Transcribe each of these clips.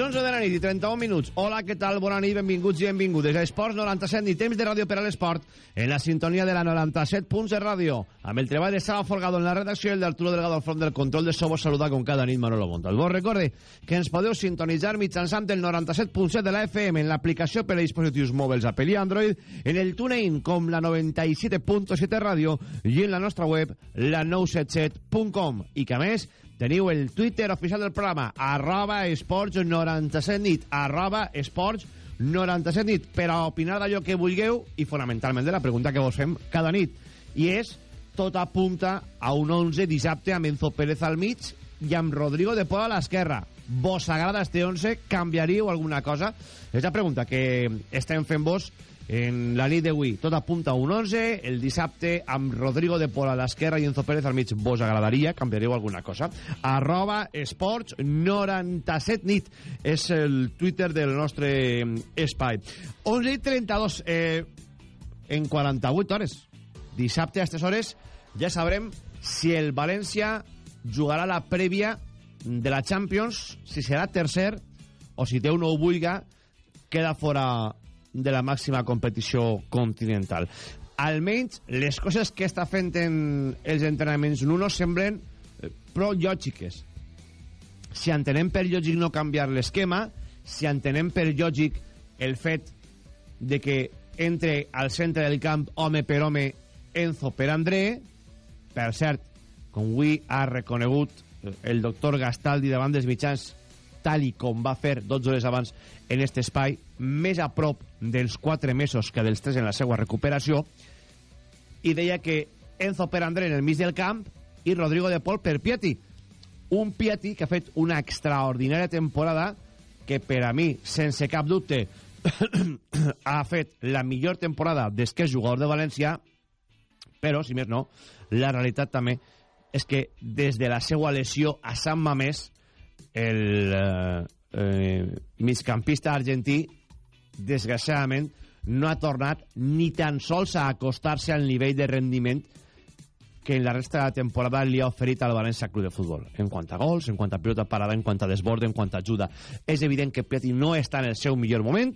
Les 11 de la nit i 31 minuts. Hola, què tal? Bona nit, benvinguts i benvingudes a Esports 97 i temps de ràdio per a l'esport en la sintonia de la 97 punts de ràdio. Amb el treball de Sala Forgado en la redacció i el d'Arturo Delgado al front del control de so vos saluda com cada nit Manolo Montal. Vos recorde que ens podeu sintonitzar mitjançant el 97.7 de la FM en l'aplicació per a dispositius mòbils Apple i Android, en el TuneIn com la 97.7 ràdio i en la nostra web la 977.com i que a més teniu el Twitter oficial del programa arroba esports 97 nit arroba esports 97 nit per a opinar d'allò que vulgueu i fonamentalment de la pregunta que vos fem cada nit i és tot apunta a un 11 dissabte amb Enzo Pérez al mig i amb Rodrigo de Pol a l'esquerra vos agrada este 11? Canviaríeu alguna cosa? És la pregunta que estem fent vos en la nit d'avui. Tot apunta a un 11, el dissabte amb Rodrigo de Pol a l'esquerra i Enzo Pérez al mig. Vos agradaria? Canviaríeu alguna cosa? Arroba esports 97 nit és el Twitter del nostre espai. 11 i 32 eh, en 48 hores. Dissabte a aquestes hores ja sabrem si el València jugarà la prèvia de la Champions, si serà tercer o si té un nou vulga, queda fora de la màxima competició continental. Almenys les coses que està fent en els entrenaments Nuno semblen eh, prou lògiques. Si entenem per lògic no canviar l'esquema, si entenem per lògic el fet de que entre al centre del camp home per home Enzo per André, per cert, com avui ha reconegut el doctor Gastaldi davant dels mitjans tal i com va fer 12 hores abans en aquest espai, més a prop dels 4 mesos que dels 3 en la seva recuperació, i deia que Enzo per André en el mig del camp i Rodrigo de Pol per Piatti. Un Piatti que ha fet una extraordinària temporada que per a mi, sense cap dubte, ha fet la millor temporada des que és jugador de València, però, si més no, la realitat també és que des de la seva lesió a Sant Mamés el eh, eh, migcampista argentí desgraciadament no ha tornat ni tan sols a acostar-se al nivell de rendiment que en la resta de la temporada li ha oferit al València Club de Futbol. En quant a gols, en quant a pilota parada, en quant a desborde, en quant a ajuda. És evident que Piatti no està en el seu millor moment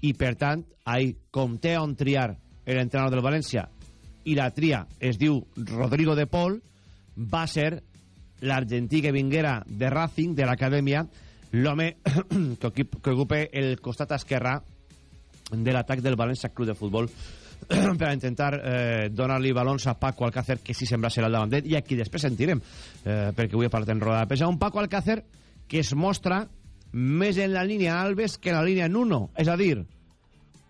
i, per tant, ahí, com té on triar l'entrenador del València i la tria es diu Rodrigo de Pol, va ser l'argentí que vinguera de Racing, de l'acadèmia, l'home que, que ocupa el costat esquerrà de l'atac del València Club de Futbol per intentar eh, donar-li balons a Paco Alcácer, que sí sembla ser el davanter, i aquí després sentirem, eh, perquè avui en roda de pesa, un Paco Alcácer que es mostra més en la línia Alves que en la línia Nuno, és a dir,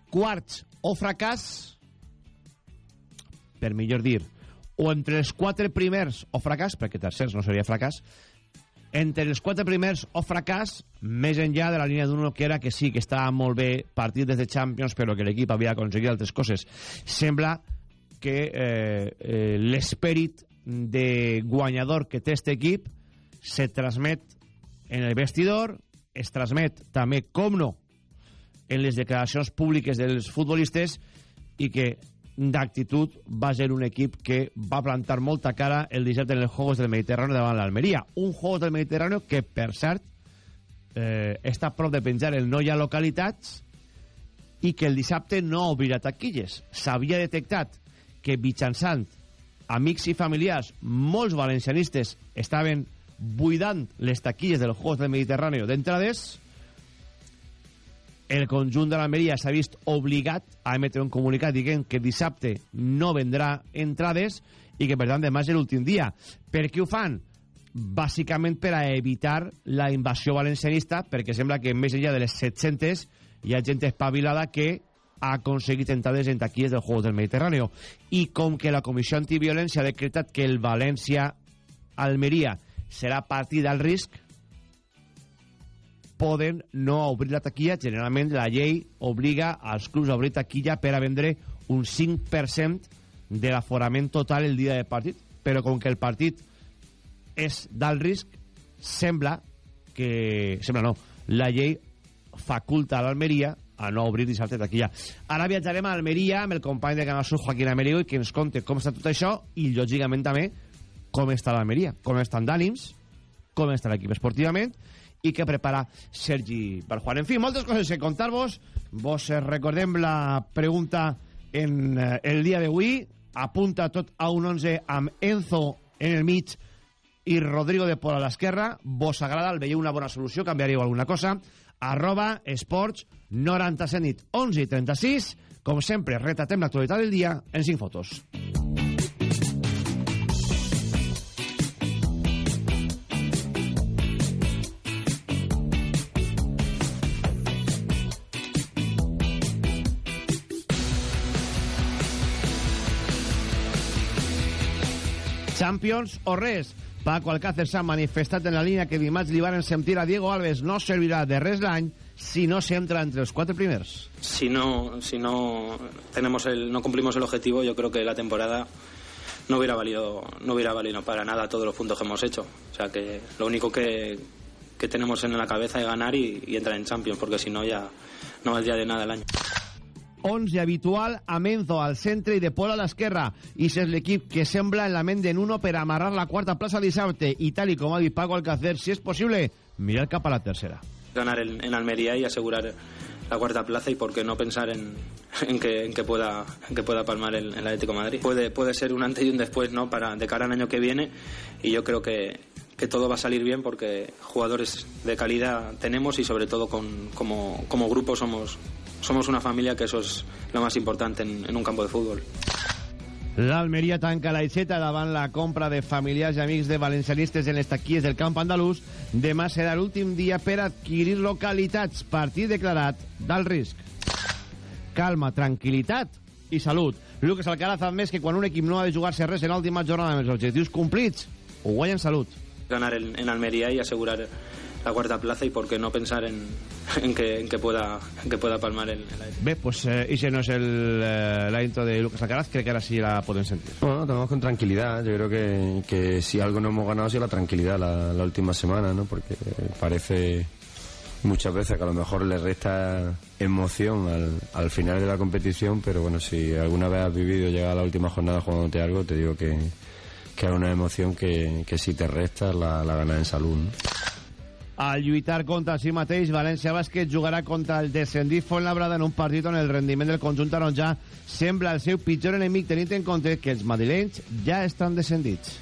quarts o fracàs, per millor dir, o entre els quatre primers o fracàs, perquè tercers no seria fracàs, entre els quatre primers o fracàs, més enllà de la línia d'uno que era que sí, que estava molt bé partit des de Champions, però que l'equip havia aconseguit altres coses. Sembla que eh, eh, l'esperit de guanyador que té aquest equip se transmet en el vestidor, es transmet també, com no, en les declaracions públiques dels futbolistes i que d'actitud va ser un equip que va plantar molta cara el dissabte en els Juegos del Mediterrani davant l'Almeria. Un Juegos del Mediterrani que, per cert, eh, està a prop de penjar el no hi ha localitats i que el dissabte no obrirà taquilles. S'havia detectat que mitjançant amics i familiars, molts valencianistes estaven buidant les taquilles dels Juegos del Mediterrani d'entrades el conjunt de l'Almeria s'ha vist obligat a emetre un comunicat dient que dissabte no vendrà entrades i que per tant demà és l'últim dia. Per què ho fan? Bàsicament per a evitar la invasió valencianista perquè sembla que més enllà de les 700 hi ha gent espavilada que ha aconseguit entrades en taquilles del Juegos del Mediterrani i com que la Comissió Antiviolència ha decretat que el València-Almeria serà partit al risc poden no obrir la taquilla. Generalment la llei obliga als clubs a obrir taquilla per a vendre un 5% de l'aforament total el dia de partit. Però com que el partit és d'alt risc, sembla que... Sembla no. La llei faculta a l'Almeria a no obrir dissabte taquilla. Ara viatjarem a Almeria amb el company de Canal Sur, Joaquín Amerigo, i que ens conte com està tot això i, lògicament, també com està l'Almeria, com estan d'ànims, com està l'equip esportivament i que prepara Sergi Barjuan. En fi, moltes coses que contar-vos. Vos recordem la pregunta en eh, el dia d'avui. Apunta tot a un 11 amb Enzo en el mig i Rodrigo de Pol a l'esquerra. Vos agrada, el veieu una bona solució, canviaríeu alguna cosa. Arroba esports 97 nit 11 i 36 com sempre, retatem l'actualitat del dia en 5 fotos. Champions o res. Paco Alcácer s'ha manifestat en la línia que dimarts li van sentir a Diego Alves no servirà de res l'any si no se entra entre los cuatro primeros? Si no, si no tenemos el, no cumplimos el objetivo, yo creo que la temporada no hubiera valido, no hubiera valido para nada todos los puntos que hemos hecho. O sea que lo único que, que tenemos en la cabeza es ganar y, y entrar en Champions, porque si no ya no valdría de nada el año. 11 habitual a Menzo al centre i de Pol a l'esquerra. I és l'equip que sembla en la ment de Nuno per amarrar la quarta plaça dissabte. I tal i com ha dit Paco Alcácer, si és possible, mirar cap a la tercera ganar en, en, Almería y asegurar la cuarta plaza y por qué no pensar en, en, que, en que, pueda, en que pueda palmar el, el Atlético de Madrid. Puede, puede ser un antes y un después ¿no? para, de cara al año que viene y yo creo que, que todo va a salir bien porque jugadores de calidad tenemos y sobre todo con, como, como grupo somos, somos una familia que eso es lo más importante en, en un campo de fútbol. L'Almeria tanca la aixeta davant la compra de familiars i amics de valencianistes en les taquies del camp andalús. Demà serà l'últim dia per adquirir localitats. Partit declarat d'alt risc. Calma, tranquil·litat i salut. Lucas Alcaraz ha admès que quan un equip no ha de jugar-se res en l'última jornada amb els objectius complits, ho guanya en salut. Ganar en, en Almeria i assegurar la cuarta plaza y por qué no pensar en, en, que, en que, pueda, en que pueda palmar el, el aire. Bé, pues eh, ese no es el, eh, la intro de Lucas Alcaraz, creo que ahora sí la pueden sentir. Bueno, tenemos con tranquilidad, yo creo que, que si algo no hemos ganado ha sido la tranquilidad la, la última semana, ¿no? Porque parece muchas veces que a lo mejor le resta emoción al, al final de la competición, pero bueno, si alguna vez has vivido llegar a la última jornada jugándote algo, te digo que, que es una emoción que, que si te resta la, la ganas en salud, ¿no? Al lluitar contra si mateix, València Bàsquet jugarà contra el descendit Labrada en un partit on el rendiment del conjunt taronja sembla el seu pitjor enemic tenint en compte que els madrilenys ja estan descendits.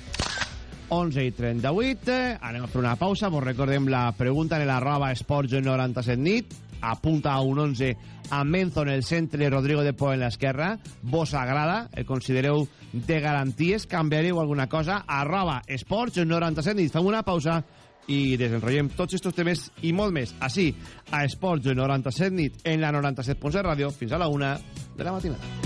11 i 38, anem a fer una pausa, vos recordem la pregunta en l'arroba esports 97 nit, apunta a un 11 a Menzo en el centre, Rodrigo de Po en l'esquerra, vos agrada, el considereu de garanties, canviareu alguna cosa, arroba esports 97 nit, fem una pausa i desenrotllem tots aquests temes i molt més així a Esports 97 nit en la 97.7 ràdio fins a la 1 de la matinada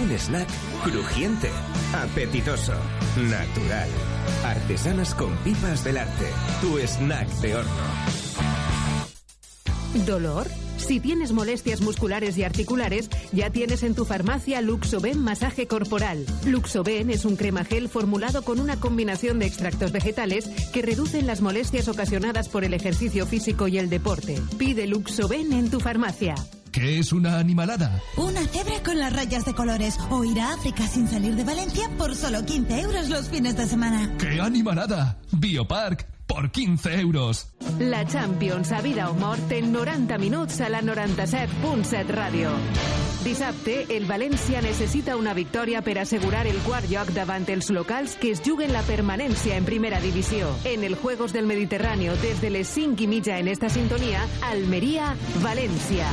Un snack crujiente, apetitoso, natural. Artesanas con pipas del arte. Tu snack de horno. ¿Dolor? Si tienes molestias musculares y articulares, ya tienes en tu farmacia Luxoben Masaje Corporal. Luxoben es un crema gel formulado con una combinación de extractos vegetales que reducen las molestias ocasionadas por el ejercicio físico y el deporte. Pide Luxoben en tu farmacia. ¿Qué es una animalada? Una cebra con las rayas de colores. O ir a África sin salir de Valencia por solo 15 euros los fines de semana. ¡Qué animalada! Biopark por 15 euros. La Champions a vida o mort en 90 minuts a la 97.7 ràdio. Dissabte, el València necessita una victòria per assegurar el quart lloc davant els locals que es juguen la permanència en primera divisió. En el Juegos del Mediterráneo, des de les 5 i mitja en esta sintonia, Almeria-València.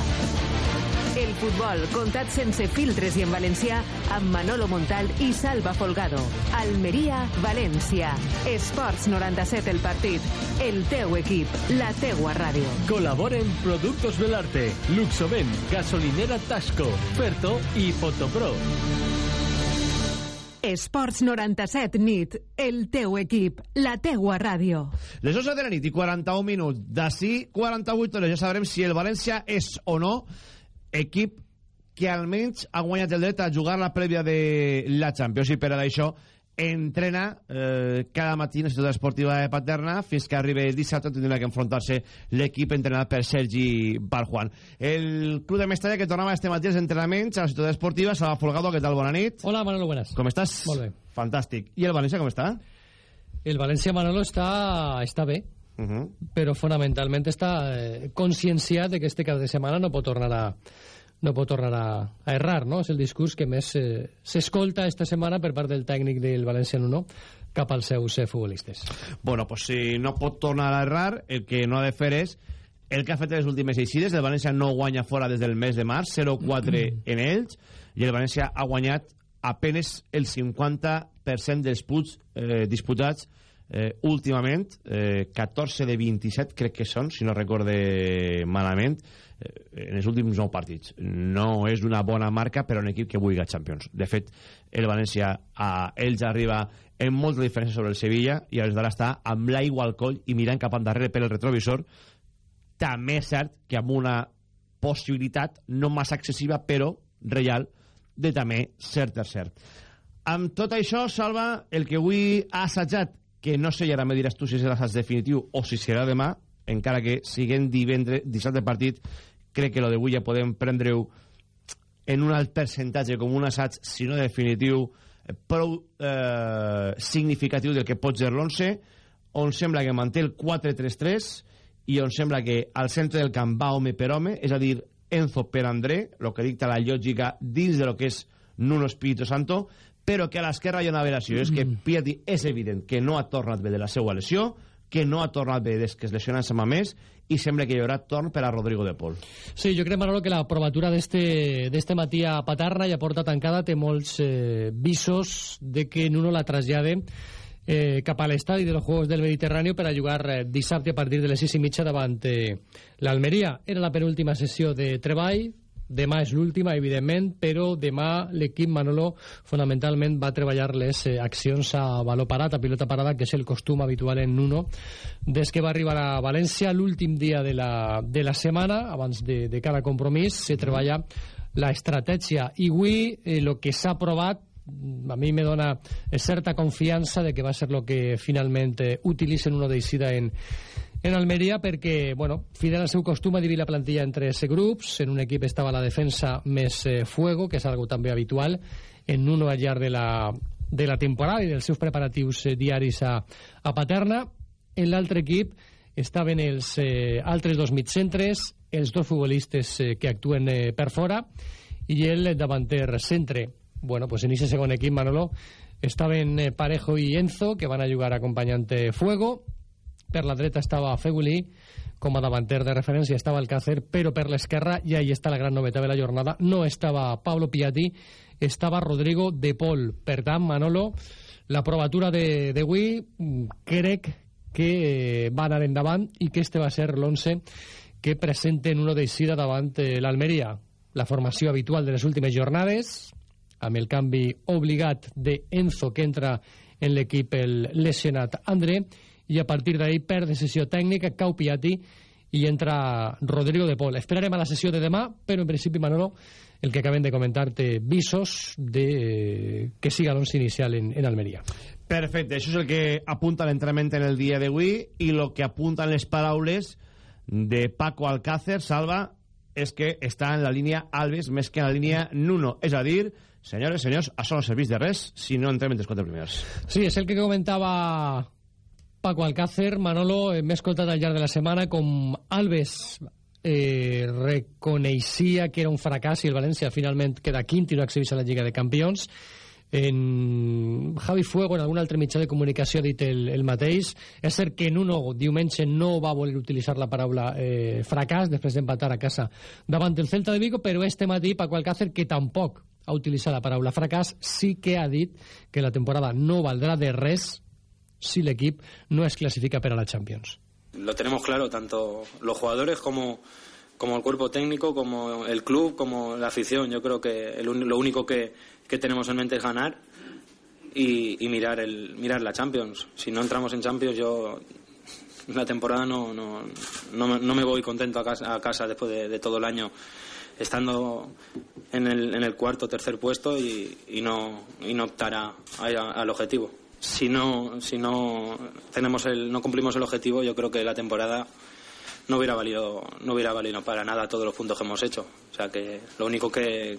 El futbol, contat sense filtres i en valencià, amb Manolo Montal i Salva Folgado. Almeria, València. Esports 97 el partit. El teu equip, la teua ràdio. Colaboren Productos Belarte, Luxoven, Gasolinera Tasco, Ferto i Fotopro. Esports 97 nit, el teu equip, la teua ràdio. Les 11 de la nit i 41 minuts. D'ací 48 hores ja sabrem si el València és o no equip que almenys ha guanyat el dret a jugar la prèvia de la Champions i per a això entrena eh, cada matí en la ciutat esportiva de Paterna fins que arribi el dissabte tindrà que enfrontar-se l'equip entrenat per Sergi Barjuan el club de Mestalla que tornava este matí als entrenaments a la ciutat esportiva Salva Folgado, què tal? Bona nit Hola Manolo, buenas Com estàs? Molt bé Fantàstic I el València com està? El València Manolo està, està bé uh -huh. però fonamentalment està eh, conscienciat de que este cap de setmana no pot tornar a no pot tornar a, a errar, no? És el discurs que més eh, s'escolta esta setmana per part del tècnic del València 1 cap als seus eh, futbolistes. Bueno, pues si no pot tornar a errar, el que no ha de fer és el que ha fet les últimes eixides, el València no guanya fora des del mes de març, 0-4 en ells, i el València ha guanyat apenes el 50% dels puts eh, disputats eh, últimament, eh, 14 de 27 crec que són, si no recorde malament, Eh, en els últims 9 partits. No és una bona marca per a un equip que vulgui Champions. De fet, el València a ells arriba en molta diferència sobre el Sevilla i els d'ara està amb l'aigua al coll i mirant cap endarrere per el retrovisor. També és cert que amb una possibilitat no massa excessiva, però real, de també ser tercer. Amb tot això, Salva, el que avui ha assajat, que no sé, i ara me diràs tu si serà l'assaig definitiu o si serà demà, encara que siguem divendres, dissabte partit, crec que lo d'avui ja podem prendre-ho en un alt percentatge com un assaig, si no definitiu, prou eh, significatiu del que pot ser l'11, on sembla que manté el 4-3-3 i on sembla que al centre del camp va home per home, és a dir, Enzo per André, el que dicta la lògica dins de lo que és Nuno Espíritu Santo, però que a l'esquerra hi ha una veració, mm. és que Piatti és evident que no ha tornat bé de la seva lesió, que no ha tornat bé des que es lesiona en Mamés i sembla que hi haurà torn per a Rodrigo de Pol. Sí, jo crec, Manolo, que la provatura d'este matí a Patarra ja porta tancada, té molts eh, visos de que Nuno la trasllade eh, cap a l'estadi de los Juegos del Mediterrani per a jugar eh, dissabte a partir de les 6 i mitja davant eh, l'Almeria. Era la penúltima sessió de treball, Demà és l'última, evidentment, però demà l'equip Manolo fonamentalment va treballar les eh, accions a valor parat, a pilota parada, que és el costum habitual en Nuno, des que va arribar a València l'últim dia de la, de la setmana, abans de, de cada compromís, se treballa la estratègia. I avui el eh, que s'ha aprovat a mi me dona certa confiança de que va ser el que finalment eh, utilitzen uno d'eixida en, en Almeria perquè, bueno, fidel al seu costum a dividir la plantilla en tres grups. En un equip estava la defensa més eh, fuego, que és algo també habitual, en uno al llarg de la, de la temporada i dels seus preparatius eh, diaris a, a Paterna. En l'altre equip estaven els eh, altres dos mitcentres, els dos futbolistes eh, que actuen eh, per fora i el davanter centre. Bueno, pues en aquest segon equip, Manolo, estaven eh, Parejo i Enzo, que van a jugar acompanyante Fuego, per la dreta estava Feguli, com a davanter de referència estava el Càcer, però per l'esquerra, i ahí està la gran novetat de la jornada, no estava Pablo Piatti, estava Rodrigo de Pol. Per tant, Manolo, la provatura d'avui crec que eh, va anar endavant i que este va ser l'11 que presenten uno d'eixida davant eh, l'Almeria. La formació habitual de les últimes jornades, amb el canvi obligat de Enzo, que entra en l'equip el lesionat André, a partir d'ahí perd decisió tècnica, cau Piatti i entra Rodrigo de Pol. Esperarem a la sessió de demà, però en principi, Manolo, el que acabem de comentar té visos de eh, que siga l'once inicial en, en Almeria. Perfecte, això és el que apunta l'entrenament en el dia d'avui i el que apunten les paraules de Paco Alcácer, Salva, és que està en la línia Alves més que en la línia Nuno. És a dir, senyores, senyors, això no serveix de res si no entrem entre els quatre primers. Sí, és el que comentava Paco Alcácer, Manolo, eh, m'he escoltat al llarg de la setmana com Alves eh, reconeixia que era un fracàs i el València finalment queda quint i no exhibeix a la Lliga de Campions. En Javi Fuego en algun altre mitjà de comunicació ha dit el, el mateix. És cert que Nuno diumenge no va voler utilitzar la paraula eh, fracàs després d'empatar a casa davant del Celta de Vigo però este matí Paco Alcácer que tampoc ha utilitzat la paraula fracàs sí que ha dit que la temporada no valdrà de res si el equipo no es clasifica para la Champions. Lo tenemos claro, tanto los jugadores como, como el cuerpo técnico, como el club, como la afición. Yo creo que lo único que, que tenemos en mente es ganar y, mirar el mirar la Champions. Si no entramos en Champions, yo la temporada no, no, no, me voy contento a casa, a casa después de, todo el año estando en el, en el cuarto tercer puesto y, y no y no optar a, al objetivo si no si no tenemos el no cumplimos el objetivo yo creo que la temporada no hubiera valido no hubiera valido para nada todos los puntos que hemos hecho o sea que lo único que,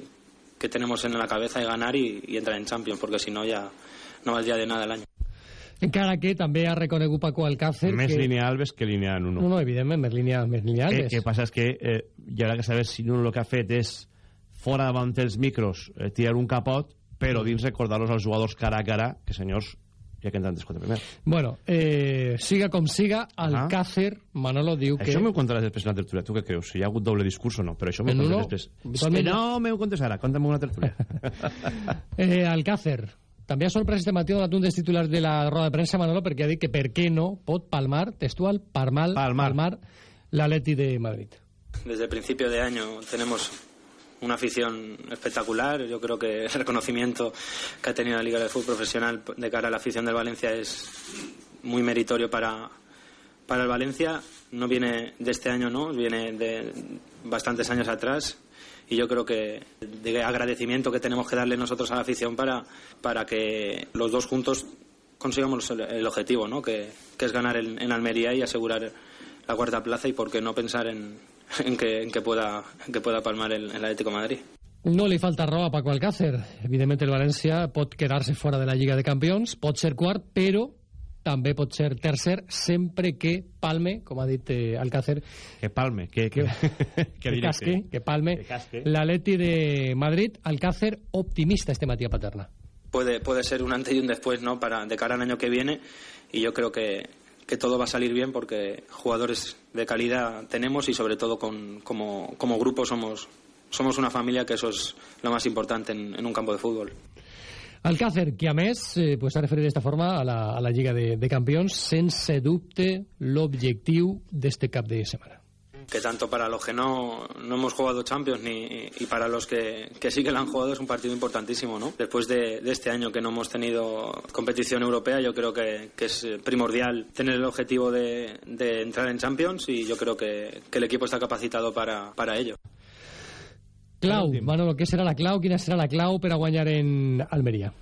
que tenemos en la cabeza es ganar y, y entrar en Champions porque si no ya no valdría de nada el año Encara que també ha reconegut Paco Alcácer... Més que... línia Alves que línia Nuno. No, no, evidentment, més línia, més línia Alves. El que passa és que eh, hi haurà que saber si Nuno el que ha fet és, fora davant dels micros, eh, tirar un capot, però dins recordar-los als jugadors cara a cara, que senyors, ja que entran descompte primer. Bueno, eh, siga com siga, Alcácer, ah. Manolo diu que... Això m'ho contaràs després en la tertúlia, tu què creus? Si hi ha hagut doble discurs o no, però això m'ho contaràs després. Que no m'ho contes ara, conta'm una tertúlia. eh, Alcácer, també ha sorprès este matí donat un dels titulars de la roda de premsa, Manolo, perquè ha dit que per què no pot palmar, textual, palmar, palmar. palmar l'Atleti de Madrid. Desde el principio de año tenemos una afición espectacular. Yo creo que el reconocimiento que ha tenido la Liga de Fútbol Profesional de cara a la afición del Valencia es muy meritorio para, para el Valencia. No viene de este año, no, viene de bastantes años atrás y yo creo que de agradecimiento que tenemos que darle nosotros a la afición para, para que los dos juntos consigamos el, objetivo, ¿no? que, que es ganar en, en, Almería y asegurar la cuarta plaza y por qué no pensar en, en, que, en que, pueda, en que pueda palmar el, el Atlético Madrid. No li falta raó a Paco Alcácer. Evidentment el València pot quedar-se fora de la Lliga de Campions, pot ser quart, però també pot ser tercer sempre que palme, com ha dit eh, Alcácer... Que palme, que, que, que, que casque, que palme l'Atleti de Madrid. Alcácer optimista este matí a Paterna. Puede, puede ser un antes y un después ¿no? para, de cara al año que viene y yo creo que, que todo va a salir bien porque jugadores de calidad tenemos y sobre todo con, como, grupo somos, somos una familia que eso es lo más importante en, en un campo de fútbol. Alcácer, que a més eh, pues, ha referit d'esta forma a la, a la Lliga de, de Campions sense dubte l'objectiu d'este cap de setmana que tanto para los que no, no hemos jugado Champions ni, y para los que, que sí que lo han jugado es un partido importantísimo, ¿no? Después de, de este año que no hemos tenido competición europea, yo creo que, que es primordial tener el objetivo de, de, entrar en Champions y yo creo que, que el equipo está capacitado para, para ello. Clau, Manolo, ¿qué será la clau? ¿Quién será la clau para guañar en Almería?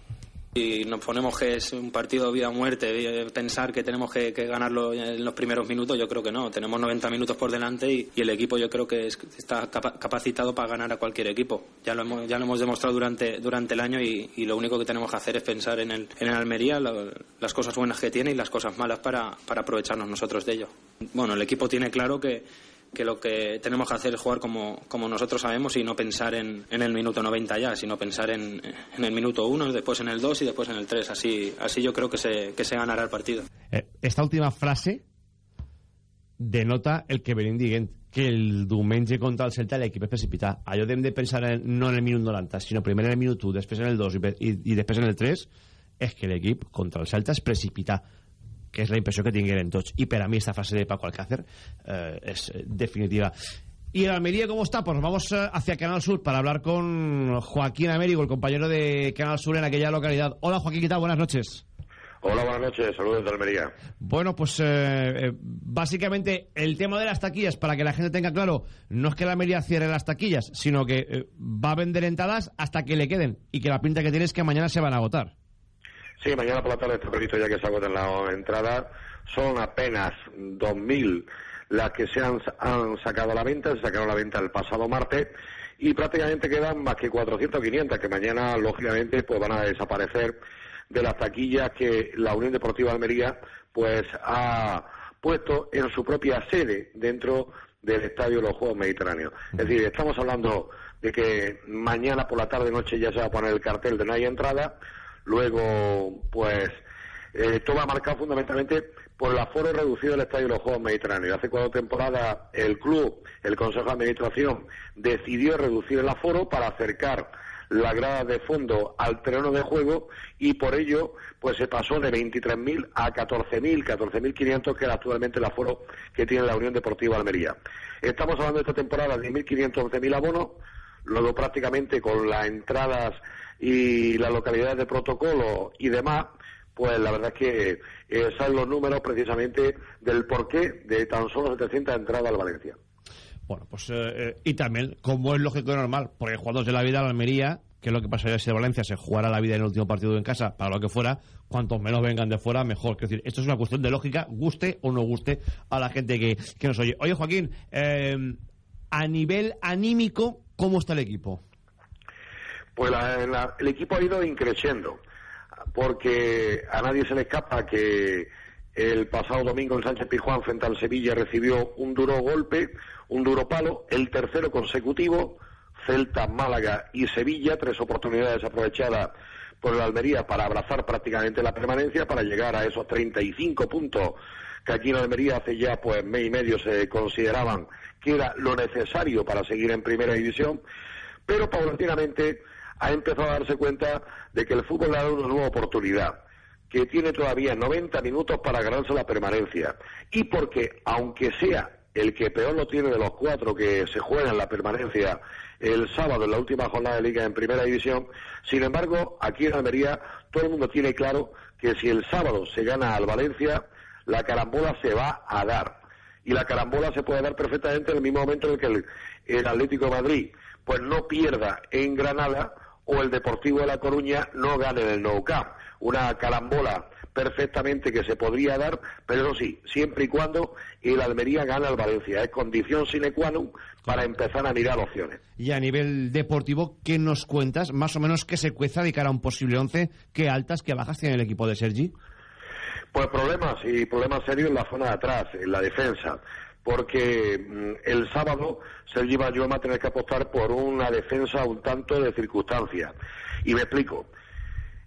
Y nos ponemos que es un partido vida muerte, pensar que tenemos que, que, ganarlo en los primeros minutos, yo creo que no. Tenemos 90 minutos por delante y, el equipo yo creo que es, está capacitado para ganar a cualquier equipo. Ya lo hemos, ya lo hemos demostrado durante, durante el año y, lo único que tenemos que hacer es pensar en el, en Almería, lo, las cosas buenas que tiene y las cosas malas para, para aprovecharnos nosotros de ello. Bueno, el equipo tiene claro que que lo que tenemos que hacer es jugar como, como nosotros sabemos y no pensar en, en el minuto 90 ya, sino pensar en, en, el minuto 1, después en el 2 y después en el 3. Así, así yo creo que se, que se ganará el partido. Eh, esta última frase denota el que venim dient que el diumenge contra el Celta l'equip és precipitat. Allò hem de pensar en, no en el minut 90, sinó primer en el minut 1, després en el 2 i, i, i després en el 3, és que l'equip contra el Celta és precipitat que és la impressió que tingueren tots. I per a mi esta frase de Paco Alcácer eh, és definitiva. Y en Almería, ¿cómo está? Pues vamos eh, hacia Canal Sur para hablar con Joaquín Américo, el compañero de Canal Sur en aquella localidad. Hola, Joaquín, ¿qué tal? Buenas noches. Hola, buenas noches. Saludos de Almería. Bueno, pues eh, eh, básicamente el tema de las taquillas, para que la gente tenga claro, no es que la Almería cierre las taquillas, sino que eh, va a vender entradas hasta que le queden y que la pinta que tiene es que mañana se van a agotar. Sí, mañana por la tarde está previsto ya que se agoten las entradas. Son apenas 2.000 las que se han, sacado a la venta, se sacaron a la venta el pasado martes y prácticamente quedan más que 400 o 500 que mañana lógicamente pues van a desaparecer de las taquillas que la Unión Deportiva Almería pues ha puesto en su propia sede dentro del Estadio de los Juegos Mediterráneos. Es decir, estamos hablando de que mañana por la tarde noche ya se va a poner el cartel de no hay entrada, Luego, pues, eh, todo va marcado fundamentalmente por el aforo reducido del Estadio de los Juegos Mediterráneos. Hace cuatro temporadas el club, el Consejo de Administración, decidió reducir el aforo para acercar la grada de fondo al terreno de juego y por ello pues se pasó de 23.000 a 14.000, 14.500 que era actualmente el aforo que tiene la Unión Deportiva Almería. Estamos hablando de esta temporada de 1.500, 11.000 abonos, luego prácticamente con las entradas y las localidades de protocolo y demás, pues la verdad es que eh, los números precisamente del porqué de tan solo 700 entradas al Valencia. Bueno, pues eh, eh, y también, como es lógico y normal, porque jugadores de la vida, la Almería, que es lo que pasaría si el Valencia se jugara la vida en el último partido en casa, para lo que fuera, cuantos menos vengan de fuera, mejor. Es decir, esto es una cuestión de lógica, guste o no guste a la gente que, que nos oye. Oye, Joaquín, eh, a nivel anímico, ¿cómo está el equipo? Pues la, la, el equipo ha ido increciendo, porque a nadie se le escapa que el pasado domingo en Sánchez Pizjuán frente al Sevilla recibió un duro golpe, un duro palo, el tercero consecutivo, Celta, Málaga y Sevilla, tres oportunidades aprovechadas por el Almería para abrazar prácticamente la permanencia, para llegar a esos 35 puntos que aquí en Almería hace ya pues mes y medio se consideraban que era lo necesario para seguir en primera división, pero paulatinamente ha empezado a darse cuenta de que el fútbol le ha dado una nueva oportunidad que tiene todavía 90 minutos para ganarse la permanencia y porque, aunque sea el que peor lo tiene de los cuatro que se juegan la permanencia el sábado en la última jornada de liga en primera división, sin embargo, aquí en Almería todo el mundo tiene claro que si el sábado se gana al Valencia, la carambola se va a dar. Y la carambola se puede dar perfectamente en el mismo momento en el que el, el Atlético de Madrid pues no pierda en Granada o el Deportivo de La Coruña no gane en el Nou Camp una carambola perfectamente que se podría dar, pero eso sí, siempre y cuando el Almería gane al Valencia. Es condición sine qua non para empezar a mirar opciones. Y a nivel deportivo, ¿qué nos cuentas? Más o menos, ¿qué se cuesta de cara a un posible once? ¿Qué altas, qué bajas tiene el equipo de Sergi? Pues problemas, y problemas serios en la zona de atrás, en la defensa porque mm, el sábado Sergi Bayón va a tener que apostar por una defensa un tanto de circunstancia. Y me explico.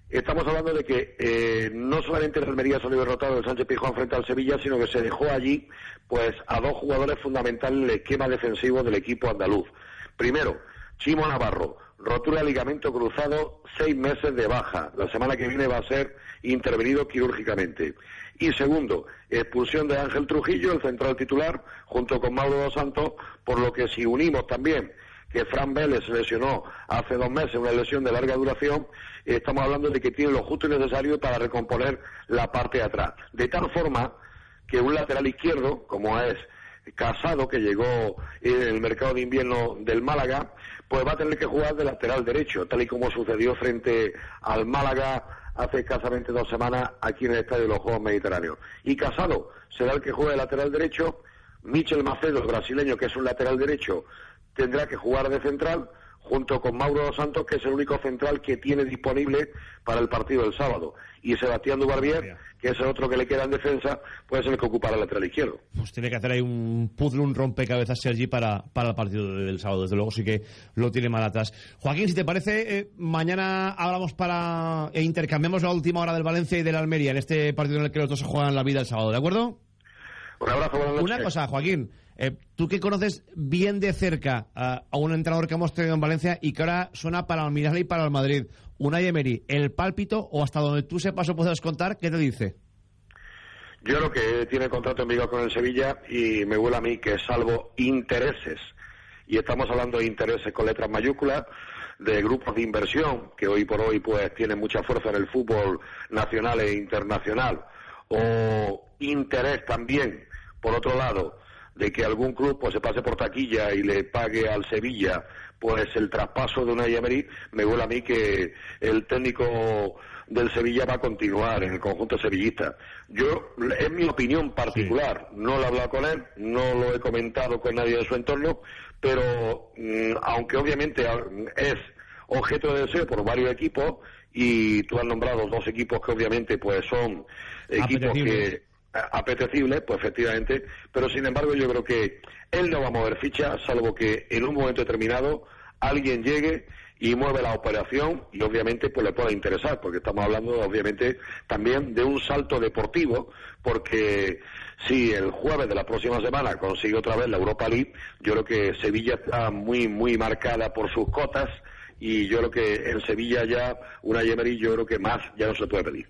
Estamos hablando de que eh, no solamente el Almería salió derrotado del Sánchez Pizjuán frente al Sevilla, sino que se dejó allí pues a dos jugadores fundamentales en el esquema defensivo del equipo andaluz. Primero, Chimo Navarro, rotura ligamento cruzado, seis meses de baja. La semana que viene va a ser intervenido quirúrgicamente. Y segundo, expulsión de Ángel Trujillo, el central titular, junto con Mauro dos Santos, por lo que si unimos también que Fran Vélez se lesionó hace dos meses, una lesión de larga duración, estamos hablando de que tiene lo justo y necesario para recomponer la parte de atrás. De tal forma que un lateral izquierdo, como es Casado, que llegó en el mercado de invierno del Málaga, pues va a tener que jugar de lateral derecho, tal y como sucedió frente al Málaga hace escasamente dos semanas aquí en el Estadio de los Juegos Mediterráneos. Y Casado será el que juegue de lateral derecho, Michel Macedo, el brasileño, que es un lateral derecho, tendrá que jugar de central junto con Mauro Santos, que es el único central que tiene disponible para el partido del sábado. Y Sebastián Dubarbier, que es el otro que le queda en defensa, puede ser el que ocupará el lateral izquierdo. Pues tiene que hacer ahí un puzzle, un rompecabezas, Sergi, para, para el partido del sábado. Desde luego sí que lo tiene mal atrás. Joaquín, si te parece, eh, mañana hablamos para... e intercambiamos la última hora del Valencia y del Almería en este partido en el que los dos se juegan la vida el sábado, ¿de acuerdo? Un abrazo. Una cosa, Joaquín. Eh, tú que conoces bien de cerca a, un entrenador que hemos tenido en Valencia y que ahora suena para el Miral y para el Madrid, Unai Emery, ¿el pálpito o hasta donde tú sepas o puedas contar, qué te dice? Yo creo que tiene contrato en vigor con el Sevilla y me huele a mí que salvo intereses, y estamos hablando de intereses con letras mayúsculas, de grupos de inversión que hoy por hoy pues tienen mucha fuerza en el fútbol nacional e internacional, o interés también, por otro lado, de que algún club pues se pase por taquilla y le pague al Sevilla pues el traspaso de una Emery, me huele a mí que el técnico del Sevilla va a continuar en el conjunto sevillista. Yo, es mi opinión particular, sí. no lo he hablado con él, no lo he comentado con nadie de su entorno, pero mmm, aunque obviamente es objeto de deseo por varios equipos, y tú has nombrado dos equipos que obviamente pues son equipos que apetecible, pues efectivamente, pero sin embargo yo creo que él no va a mover ficha, salvo que en un momento determinado alguien llegue y mueve la operación y obviamente pues le pueda interesar, porque estamos hablando obviamente también de un salto deportivo, porque si el jueves de la próxima semana consigue otra vez la Europa League, yo creo que Sevilla está muy, muy marcada por sus cotas y yo creo que en Sevilla ya una Yemery yo creo que más ya no se puede pedir.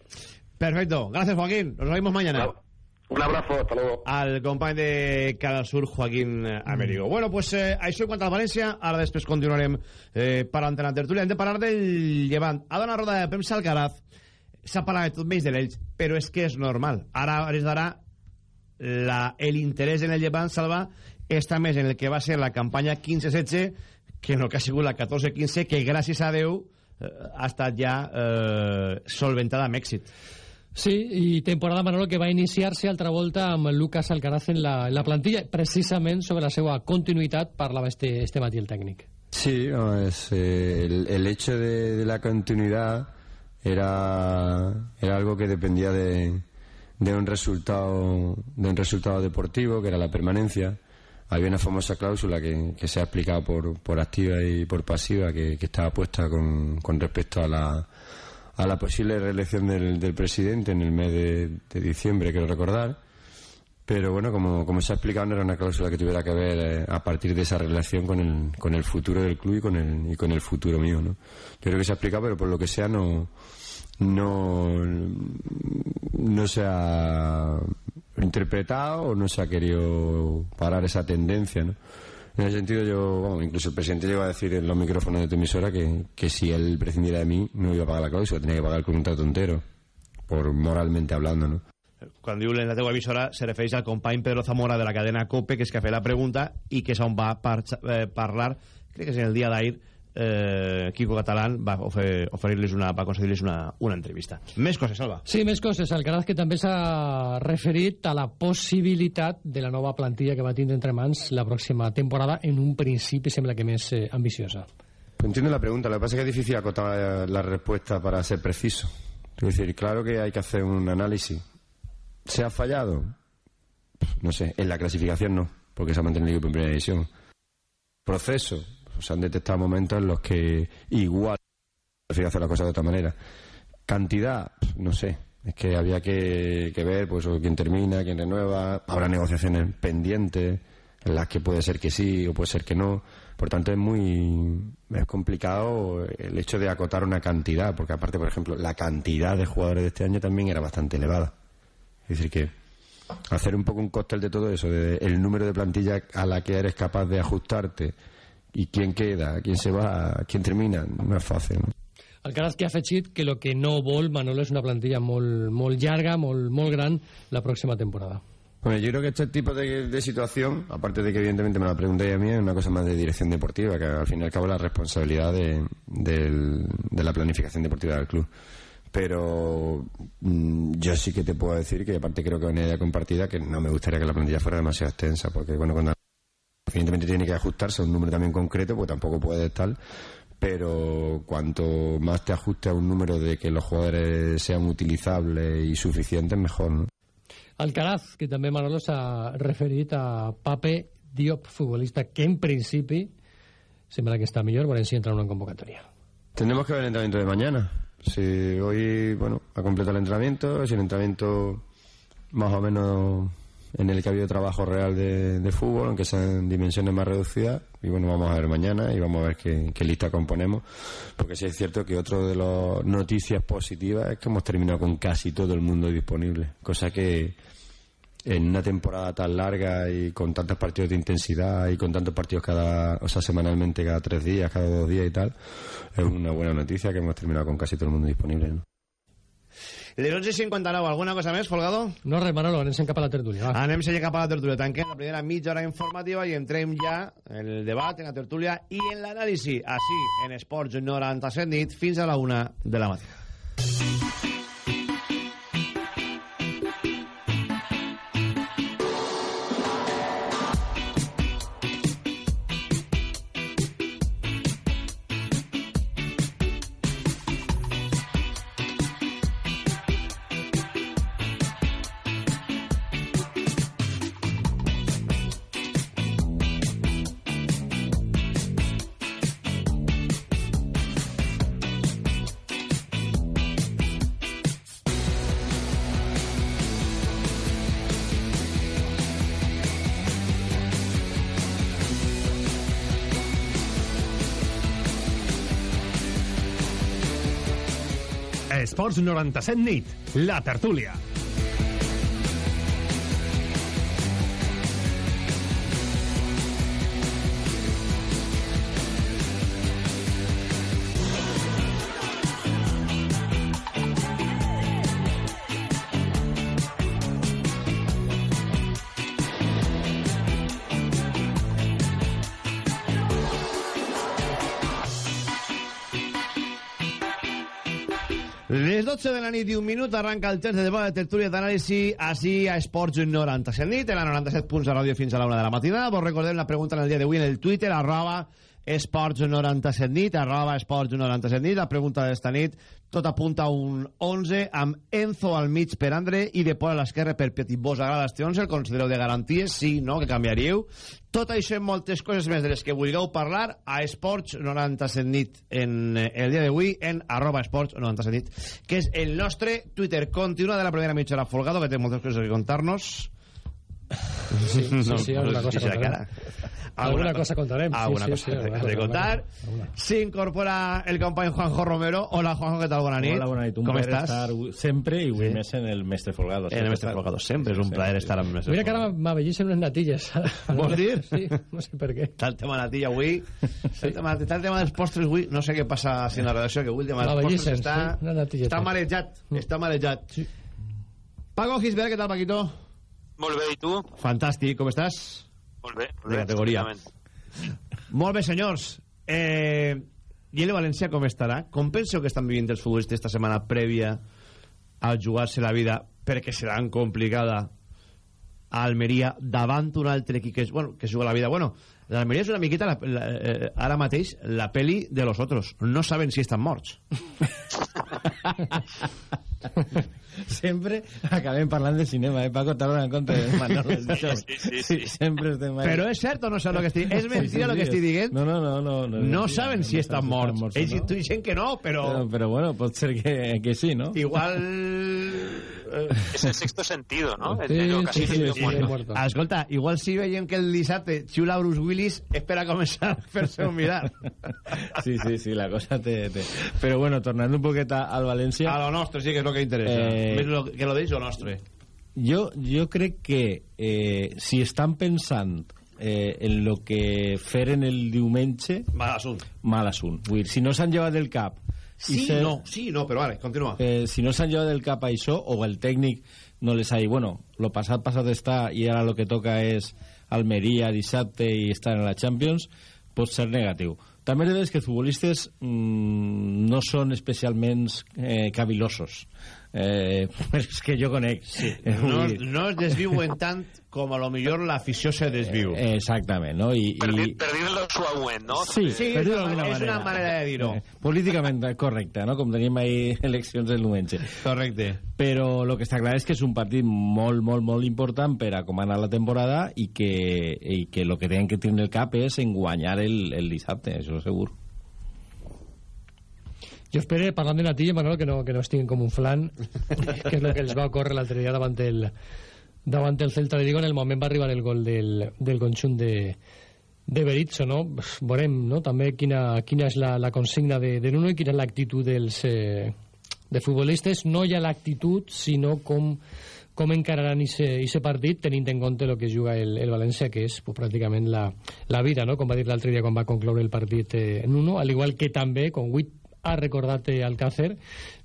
Perfecto, gracias Joaquín, nos vemos mañana. Claro. Un abrazo, hasta luego. Al company de Canal Sur, Joaquín Américo. Mm. Bueno, pues eh, això en quant al València, ara després continuarem eh, parlant de la tertúlia. Hem de parlar del Llevant. Ha donat roda de premsa al Caraz, s'ha parlat de tot menys de l'Elx, però és que és normal. Ara, és d'ara, l'interès en el Llevant, Salva, està més en el que va ser la campanya 15-16 que no que ha sigut la 14-15, que gràcies a Déu eh, ha estat ja eh, solventada amb èxit. Sí, i temporada, Manolo, que va iniciar-se altra volta amb Lucas Alcaraz en la, la plantilla, precisament sobre la seva continuïtat parlava este, este matí el. Sí, no, eh, el, el hecho de, de la continuidad era, era algo que dependía de, de un resultado de un resultado deportivo que era la permanencia había una famosa cláusula que, que se ha explicado por, por activa y por pasiva que, que estaba puesta con, con respecto a la a la posible reelección del, presidente en el mes de, de, diciembre, quiero recordar. Pero bueno, como, como se ha explicado, no era una cláusula que tuviera que ver eh, a partir de esa relación con el, con el futuro del club y con el, y con el futuro mío, ¿no? Yo creo que se ha explicado, pero por lo que sea no, no, no se ha interpretado o no se ha querido parar esa tendencia, ¿no? En ese sentido, yo, bueno, incluso el presidente llegó a decir en los micrófonos de tu emisora que, que si él prescindiera de mí, no iba a pagar la cláusula, tenía que pagar el contrato entero, por moralmente hablando, ¿no? Quan diu la teva emissora se refereix al company Pedro Zamora de la cadena COPE que és que ha fet la pregunta i que és on va par eh, parlar que és en el dia d'ahir eh, Kiko Catalán va oferir-los una, va concedir-los una, una entrevista. Més coses, Salva. Sí, més coses. Alcaraz que també s'ha referit a la possibilitat de la nova plantilla que va tindre entre mans la pròxima temporada, en un principi sembla que més eh, ambiciosa. Entiendo la pregunta, lo que pasa es que es difícil acotar eh, la respuesta para ser preciso. Es decir, claro que hay que hacer un análisis. ¿Se ha fallado? No sé, en la clasificación no, porque se ha mantenido en primera división. Proceso, se han detectado momentos en los que igual prefiero hacer las cosas de otra manera. Cantidad, no sé. Es que había que, que ver pues quién termina, quién renueva. Habrá negociaciones pendientes en las que puede ser que sí o puede ser que no. Por tanto, es muy es complicado el hecho de acotar una cantidad, porque aparte, por ejemplo, la cantidad de jugadores de este año también era bastante elevada. Es decir, que hacer un poco un cóctel de todo eso, de el número de plantilla a la que eres capaz de ajustarte, i quién queda, quién se va, quién termina, no és fàcil. No? Alcaraz que ha afegit que lo que no vol Manolo és una plantilla molt, molt llarga, molt, molt gran la pròxima temporada. Bueno, yo creo que este tipo de, de, situación, aparte de que evidentemente me la pregunté a mí, es una cosa más de dirección deportiva, que al fin y al cabo es la responsabilidad de, de, de la planificación deportiva del club. Pero mmm, yo sí que te puedo decir que aparte creo que es una idea compartida que no me gustaría que la plantilla fuera demasiado extensa, porque bueno, cuando Evidentemente tiene que ajustarse a un número también concreto, pues tampoco puede estar pero cuanto más te ajuste a un número de que los jugadores sean utilizables y suficientes, mejor, ¿no? Alcaraz, que també Manolo s'ha referit a Pape Diop, futbolista que en principi sembla que está mejor, veurem si entra en una convocatoria. Tendremos que ver el entrenamiento de mañana. Si hoy, bueno, ha completado el entrenamiento, si el entrenamiento más o menos en el que ha habido trabajo real de, fútbol, aunque sean dimensiones más reducidas. Y bueno, vamos a ver mañana y vamos a ver qué, lista componemos. Porque sí es cierto que otra de las noticias positivas es que hemos terminado con casi todo el mundo disponible. Cosa que en una temporada tan larga y con tantos partidos de intensidad y con tantos partidos cada, o sea, semanalmente cada tres días, cada dos días y tal, es una buena noticia que hemos terminado con casi todo el mundo disponible. ¿no? Les 11.59, alguna cosa més, Folgado? No, res, Manolo, anem cap a la tertúlia. Va. Anem cap a la tertúlia. Tanquem la primera mitja hora informativa i entrem ja en el debat, en la tertúlia i en l'anàlisi, així, en Esports 97 nit, fins a la una de la matina. Esports 97 nit, la tertúlia. De la nit i un minut arranca el temps de debat de tertúlia d'anàlisi així a Esports 97 nit, en la 97 punts de ràdio fins a la una de la matinada. Vos recordem la pregunta en el dia d'avui en el Twitter, arroba Esports 97 nit, arroba Esports 97 nit. La pregunta d'esta nit, tot apunta a un 11 amb Enzo al mig per Andre i de Pol a l'esquerra per Petit. Vos agrada este 11? El considereu de garanties? Sí, no? Que canviaríeu? Tot això i moltes coses més de les que vulgueu parlar a Esports 97 nit en eh, el dia d'avui en arroba Esports 97 nit, que és el nostre Twitter. Continua de la primera mitja hora Folgado, que té moltes coses que contar-nos. Sí, sí, sí, alguna cosa fixa contarem. Alguna cosa contarem. Sí, Alguna sí, cosa sí, de contar. S'incorpora el company Juanjo Romero. Hola, Juanjo, què tal? Nit. Hola, bona nit. Un Com estàs? estar sempre i avui Sí. més en el Mestre Folgado. En el Mestre Folgado. Sempre és un plaer estar amb el Mestre Mira que ara m'avellixen unes natilles. Vols dir? Sí, no sé per què. Està el tema natilla avui. Està el tema, està el tema dels postres avui. No sé què passa si en la redacció, que avui el tema dels postres està, sí, està marejat. Està marejat. Paco Gisbert, què tal, Paquito? Molt bé, i tu? Fantàstic, com estàs? Molt bé. Molt De categoria. Molt bé, senyors. Eh, I el València com estarà? Com penseu que estan vivint els futbolistes esta setmana prèvia a jugar-se la vida perquè serà complicada a Almeria davant un altre equip que, és, bueno, que juga la vida? Bueno, l'Almeria és una miqueta la, la, eh, ara mateix la peli de los otros. No saben si estan morts. Sempre acabem parlant de cinema, eh, Paco? Tarda en compte de Manolo. Sí, sí, sí. Sempre estem ahí. Però és cert o no cert el que estic... És Sí, mentira sí, el que sí, estic dient? No, no, no. No, no, No mentira, saben si estan morts. Ells no? tu dicen que no, però... Però, però bueno, pot ser que, que sí, no? Igual... És el sexto sentido, no? El Sí, de lo sí, casi sí, medio sí, muerto. Ah, Escolta, igual si veiem que el dissabte xiula Bruce Willis és per a començar a fer-se un mirar. Sí, sí, sí, la cosa te... te... Però bueno, tornando un poquet al València... A lo nostre, sí, que és el que interessa. Eh, Més lo, que lo d'ells, lo nostre. Jo, jo crec que eh, si estan pensant eh, en lo que feren el diumenge... Mal assunt. Mal assunt. Vull dir, si no s'han llevat del cap... Sí, se- no, sí, no, però vale, continua. Eh, si no s'han llevat del cap a això, o el tècnic no les ha dit, bueno, lo passat, passat està, i ara lo que toca és Almeria, dissabte, i estar en la Champions, pot ser negatiu. També és que els futbolistes mm, no són especialment eh, cavilosos. Eh, és que jo conec. Sí. No, no es desviuen tant com a lo millor l'afició se desviu. Eh, exactament, no? I, Per, i, per dir-lo suaument, no? Sí, Sí, per és dir-ho una- d'alguna és una manera de dir-ho. Eh, políticament correcte, no? Com tenim ahir eleccions el diumenge. Correcte. Però el que està clar és que és un partit molt, molt, molt important per a com ha anat la temporada i que, i que el que tenen que tenir el cap és en guanyar el, el dissabte, això segur. Jo espero, parlant de Natilla, Manol, que no, que no estiguin com un flan, que és el que els va ocórrer l'altre dia davant el, davant el Celta de Vigo. En el moment va arribar el gol del, del conjunt de, de Berizzo, no? Veurem, no?, també quina, quina és la, la consigna de, de Nuno i quina és l'actitud dels eh, de futbolistes. No ha l'actitud, sinó com, com encararan aquest partit, tenint en compte el que juga el, el València, que és pues, pràcticament la, la vida, no?, com va dir l'altre dia quan va concloure el partit eh, Nuno, al igual que també, com Witt ha recordat Alcácer,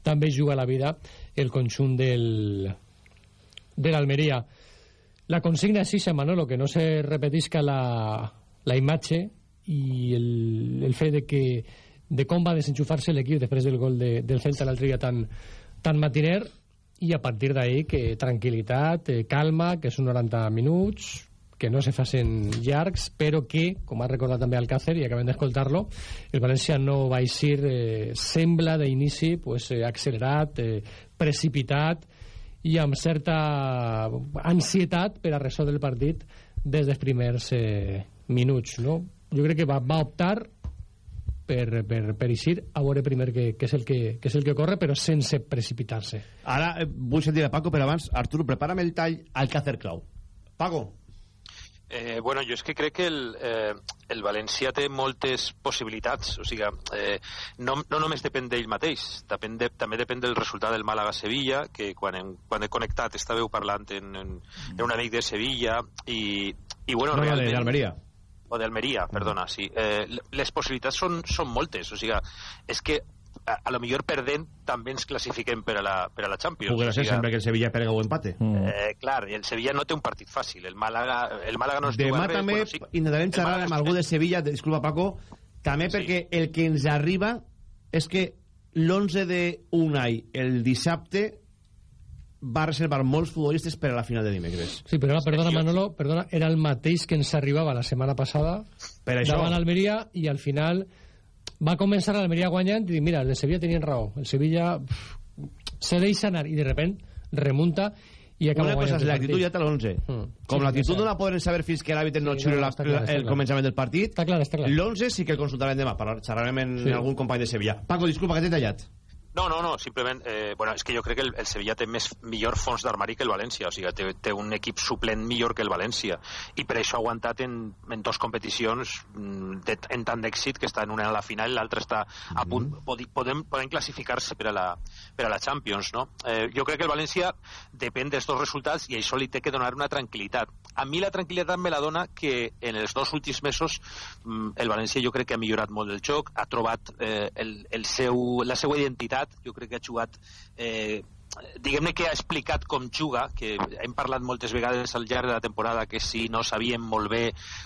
també juga la vida el conjunt del, de l'Almeria. La consigna és sí, Manolo, que no se repetisca la, la imatge i el, el fet de que de com va desenxufar-se l'equip després del gol de, del Celta l'altre dia tan, tan matiner i a partir d'ahí que tranquil·litat, eh, calma, que són 90 minuts que no se facin llargs, però que, com ha recordat també Alcácer, i acabem d'escoltar-lo, el València no va eixir, eh, sembla d'inici, pues, eh, accelerat, eh, precipitat, i amb certa ansietat per a resoldre el partit des dels primers eh, minuts, no? Jo crec que va, va optar per, per, per eixir a veure primer què, què, és el que, què és el que corre, però sense precipitar-se. Ara eh, vull sentir a Paco, però abans, Artur, prepárame el tall Alcácer Clau. Paco. Eh, bueno, jo és que crec que el, eh, el València té moltes possibilitats, o sigui, eh, no, no només depèn d'ell mateix, depèn de, també depèn del resultat del Màlaga-Sevilla, que quan, hem, quan he connectat estàveu parlant en, en, en un amic de Sevilla, i, i bueno, No, no, realment... d'Almeria. O d'Almeria, perdona, sí. Eh, les possibilitats són, són moltes, o sigui, és que a, a lo millor perdent també ens classifiquem per a la, per a la Champions. O ser sigui, sempre que el Sevilla perga o empate. Eh, clar, el Sevilla no té un partit fàcil. El Màlaga, el Màlaga no es Demà juga res, també bueno, sí. intentarem xerrar amb algú de Sevilla, disculpa Paco, també perquè el que ens arriba és que l'11 de Unai el dissabte va reservar molts futbolistes per a la final de dimecres. Sí, però ara, perdona, Manolo, perdona, era el mateix que ens arribava la setmana passada Per això. davant Almeria i al final va començar l'Almeria guanyant i dir, mira, el de Sevilla tenien raó. El Sevilla pff, se deixa anar i de repent remunta i acaba Una cosa és l'actitud ja té l'11. Mm. Com Sí, l'actitud no la poden saber fins que l'àrbitre no Sí, no, clar, està el clar. començament del partit. Està clar, està clar. L'11 sí que el consultarem demà. Parlar, xerrarem en Sí. algun company de Sevilla. Paco, disculpa que t'he tallat. No, no, no, simplement, eh, bueno, és que jo crec que el, el Sevilla té més, millor fons d'armari que el València, o sigui, té, té un equip suplent millor que el València, i per això ha aguantat en, en dos competicions mm, de, en tant d'èxit, que està en una a la final i l'altra està a punt, podi, podem, podem classificar-se per, a la, per a la Champions, no? Eh, jo crec que el València depèn dels dos resultats i això li té que donar una tranquil·litat. A mi la tranquil·litat me la dona que en els dos últims mesos mm, el València jo crec que ha millorat molt el joc, ha trobat eh, el, el seu, la seva identitat, jo crec que ha jugat eh, diguem-ne que ha explicat com juga, que hem parlat moltes vegades al llarg de la temporada que si no sabíem molt bé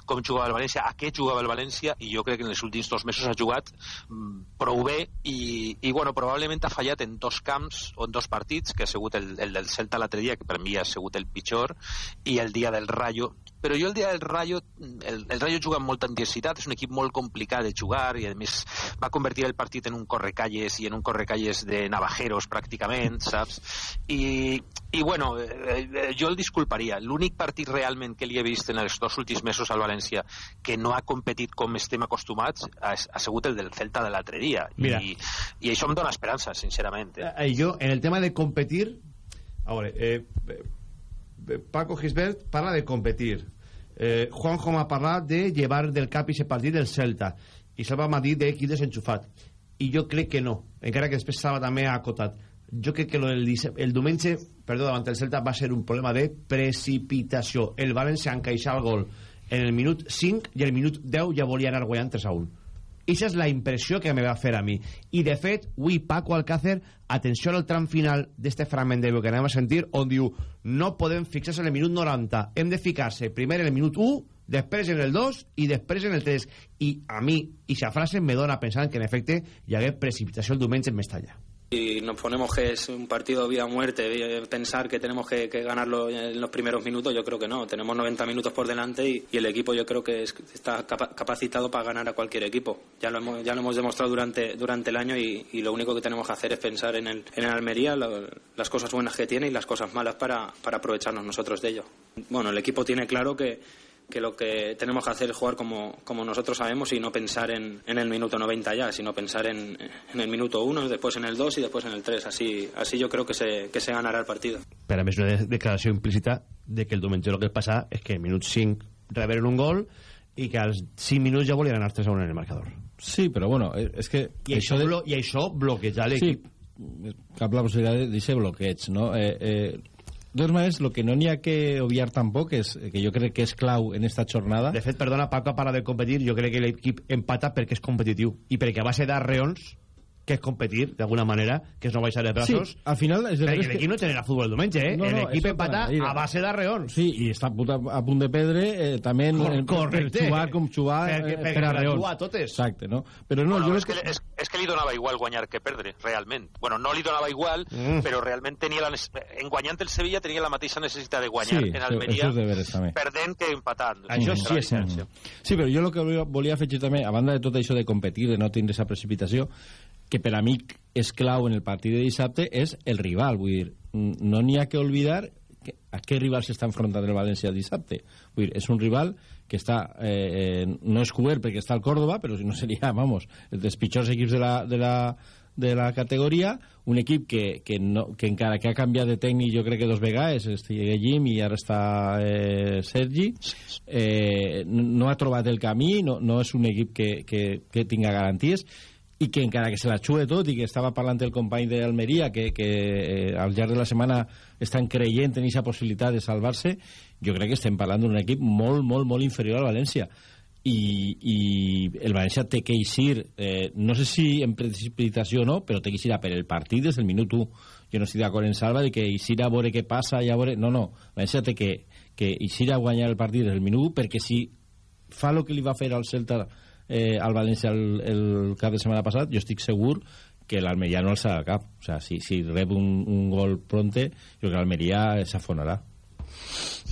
com jugava el València, a què jugava el València, i jo crec que en els últims dos mesos ha jugat mm, prou bé i, i bueno, probablement ha fallat en dos camps o en dos partits, que ha sigut el, el del Celta l'altre dia, que per mi ha sigut el pitjor, i el dia del Rayo, però jo el dia del Rayo el, el Rayo juga amb molta intensitat és un equip molt complicat de jugar i a més va convertir el partit en un correcalles i en un correcalles de navajeros pràcticament, saps? I, i bueno, eh, eh, jo el disculparia l'únic partit realment que li he vist en els dos últims mesos al València que no ha competit com estem acostumats ha, ha sigut el del Celta de l'altre dia Mira. I, i això em dona esperança, sincerament eh? Eh, yo, en el tema de competir, ahora, eh, eh, Paco Gisbert parla de competir. Eh, Juanjo m'ha parlat de llevar del cap i ese partit del Celta. I Salva m'ha dit d'equip desenxufat. I jo crec que no, encara que després Salva també ha acotat. Jo crec que del, dice- el diumenge, perdó, davant el Celta va ser un problema de precipitació. El València encaixar el gol en el minut 5 i el minut 10 ja volia anar guanyant 3 a 1. Ixa és la impressió que me va fer a mi. I, de fet, avui Paco Alcácer, atenció al tram final d'este fragment de que anem a sentir, on diu no podem fixar-se en el minut 90, hem de ficar-se primer en el minut 1, després en el 2 i després en el 3. I a mi, ixa frase me dona pensant que, en efecte, hi hagué precipitació el diumenge en Mestalla. Y nos ponemos que es un partido vida muerte, pensar que tenemos que, que ganarlo en los primeros minutos, yo creo que no. Tenemos 90 minutos por delante y, el equipo yo creo que es- está capa- capacitado para ganar a cualquier equipo. Ya lo hemos, ya lo hemos demostrado durante, durante el año y, y lo único que tenemos que hacer es pensar en el, en el Almería, lo- las cosas buenas que tiene y las cosas malas para, para aprovecharnos nosotros de ello. Bueno, el equipo tiene claro que, que lo que tenemos que hacer es jugar como, como nosotros sabemos y no pensar en, en el minuto 90 ya, sino pensar en, en el minuto 1, después en el 2 y después en el 3. Así, así yo creo que se, que se ganará el partido. Per a més, una de- declaració implícita de que el diumenge el que passa és que en minut 5 reberen un gol i que als 5 minuts ja volien anar 3 a 1 en el marcador. Sí, però bueno, eh, és que... I això, de... i això bloqueja l'equip. Sí, cap la possibilitat d'aquest bloqueig, no? Eh, eh, de maneres, el que no n'hi ha que obviar tampoc és que jo crec que és clau en esta jornada. De fet, perdona, Paco, a de competir, jo crec que l'equip empata perquè és competitiu. I perquè a base d'arreons que és competir, d'alguna manera, que és no baixar de braços. Sí, al final... És de perquè veres que- l'equip no genera futbol el diumenge, eh? No, no, l'equip empata per anar, a base d'arreons. Sí, i està a punt, a punt de perdre eh, també en, Cor- correcte. per jugar com jugar Perquè- eh, per la arreons. a totes. Exacte, no? Però no, Bueno, jo és, que, és, és que li donava igual guanyar que perdre, realment. Bueno, no li donava igual, Mm. però realment tenia la, en guanyant el Sevilla tenia la mateixa necessitat de guanyar Sí, en Almeria, veres, perdent que empatant. Això Aquesta sí la és diferència. Sí, però jo el que volia- afegir també, a banda de tot això de competir, de no tindre aquesta precipitació, que per a mi és clau en el partit de dissabte, és el rival. Vull dir, no n'hi ha que oblidar que, a què rival s'està enfrontant el València el dissabte. Vull dir, és un rival que està, eh, eh, no és cobert perquè està al Córdoba, però si no seria, vamos, dels pitjors equips de la, de la, de la categoria, un equip que, que, no, que encara que ha canviat de tècnic jo crec que dos vegades, estigué Jim i ara està eh, Sergi, eh, no ha trobat el camí, no, no és un equip que, que, que tinga garanties, i que encara que se la xue tot i que estava parlant el company d'Almeria que, que eh, al llarg de la setmana estan creient en aquesta possibilitat de salvar-se jo crec que estem parlant d'un equip molt, molt, molt inferior al València. I, i el València té que eixir eh, no sé si en precipitació o no però té que eixir a per el partit des del minut 1 jo no estic d'acord en Salva de que eixir a veure què passa i a veure... no, no, el València té que, que eixir a guanyar el partit des del minut 1 perquè si fa el que li va fer al Celta eh, al València el, el cap de setmana passat, jo estic segur que l'Almeria no alça cap. O sea, si, si rep un, un gol pronte, jo crec que l'Almeria s'afonarà.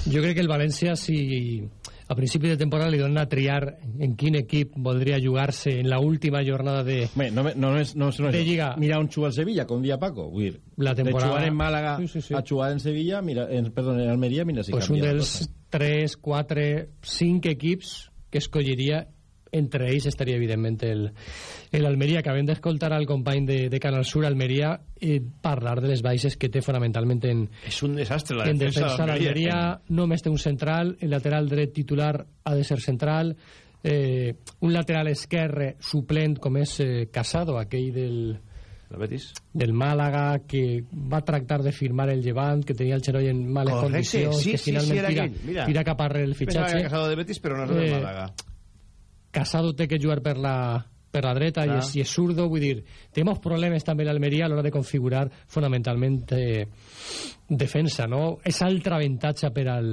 Jo crec que el València, si a principi de temporada li donen a triar en quin equip voldria jugar-se en la última jornada de, Bé, no, no, és, no, és, no és, de Lliga. Mira on juga el Sevilla, com dia Paco. Vull dir, La temporada- de jugar en Màlaga Sí, sí, sí. a jugar en Sevilla, mira, en, perdón, en Almeria, mira si pues un canvia la dels cosa. 3, 4, 5 equips que escolliria entre ells estaria evidentment el, el Almeria que acabem d'escoltar al company de, de Canal Sur Almeria eh, parlar de les baixes que té fonamentalment en, És un desastre la en defensa, defensa l'Almeria només té un central, el lateral dret titular ha de ser central eh, un lateral esquerre suplent com és eh, Casado, aquell del El Betis. del Màlaga que va tractar de firmar el Llevant que tenia el Xeroll en males Correcte, condicions sí, que sí, finalment sí, tira, aquell, mira. tira cap arrere el Pensava que fitxatge Casado de Betis, però no és del Eh, Màlaga. Casado té que jugar per la, per la dreta i Clar. és, i és zurdo, vull dir, té molts problemes també l'Almeria a l'hora de configurar fonamentalment eh, defensa, no? És altre avantatge per al,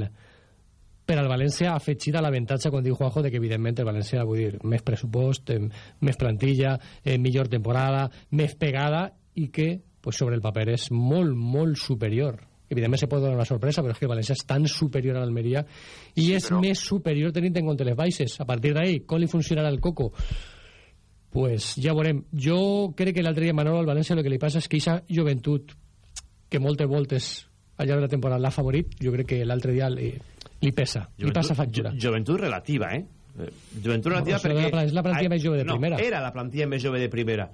per al València afegida l'avantatge, com diu Juanjo, de que evidentment el València, vull dir, més pressupost, eh, més plantilla, eh, millor temporada, més pegada i que, pues, sobre el paper és molt, molt superior. Evidentment se pot donar una sorpresa, però és que el València és tan superior a l'Almeria i és però- més superior tenint en compte les baixes. A partir d'ahí, com li funcionarà el Coco? Pues ja veurem. Jo crec que l'altre dia Manolo al València el que li passa és que aquesta joventut que moltes voltes al llarg de la temporada l'ha favorit, jo crec que l'altre dia li, li pesa, li passa factura. jo- Joventut relativa, eh? Eh, Joventut relativa No, perquè... la- és la plantilla Ai, més jove de no, primera. era la plantilla més jove de primera.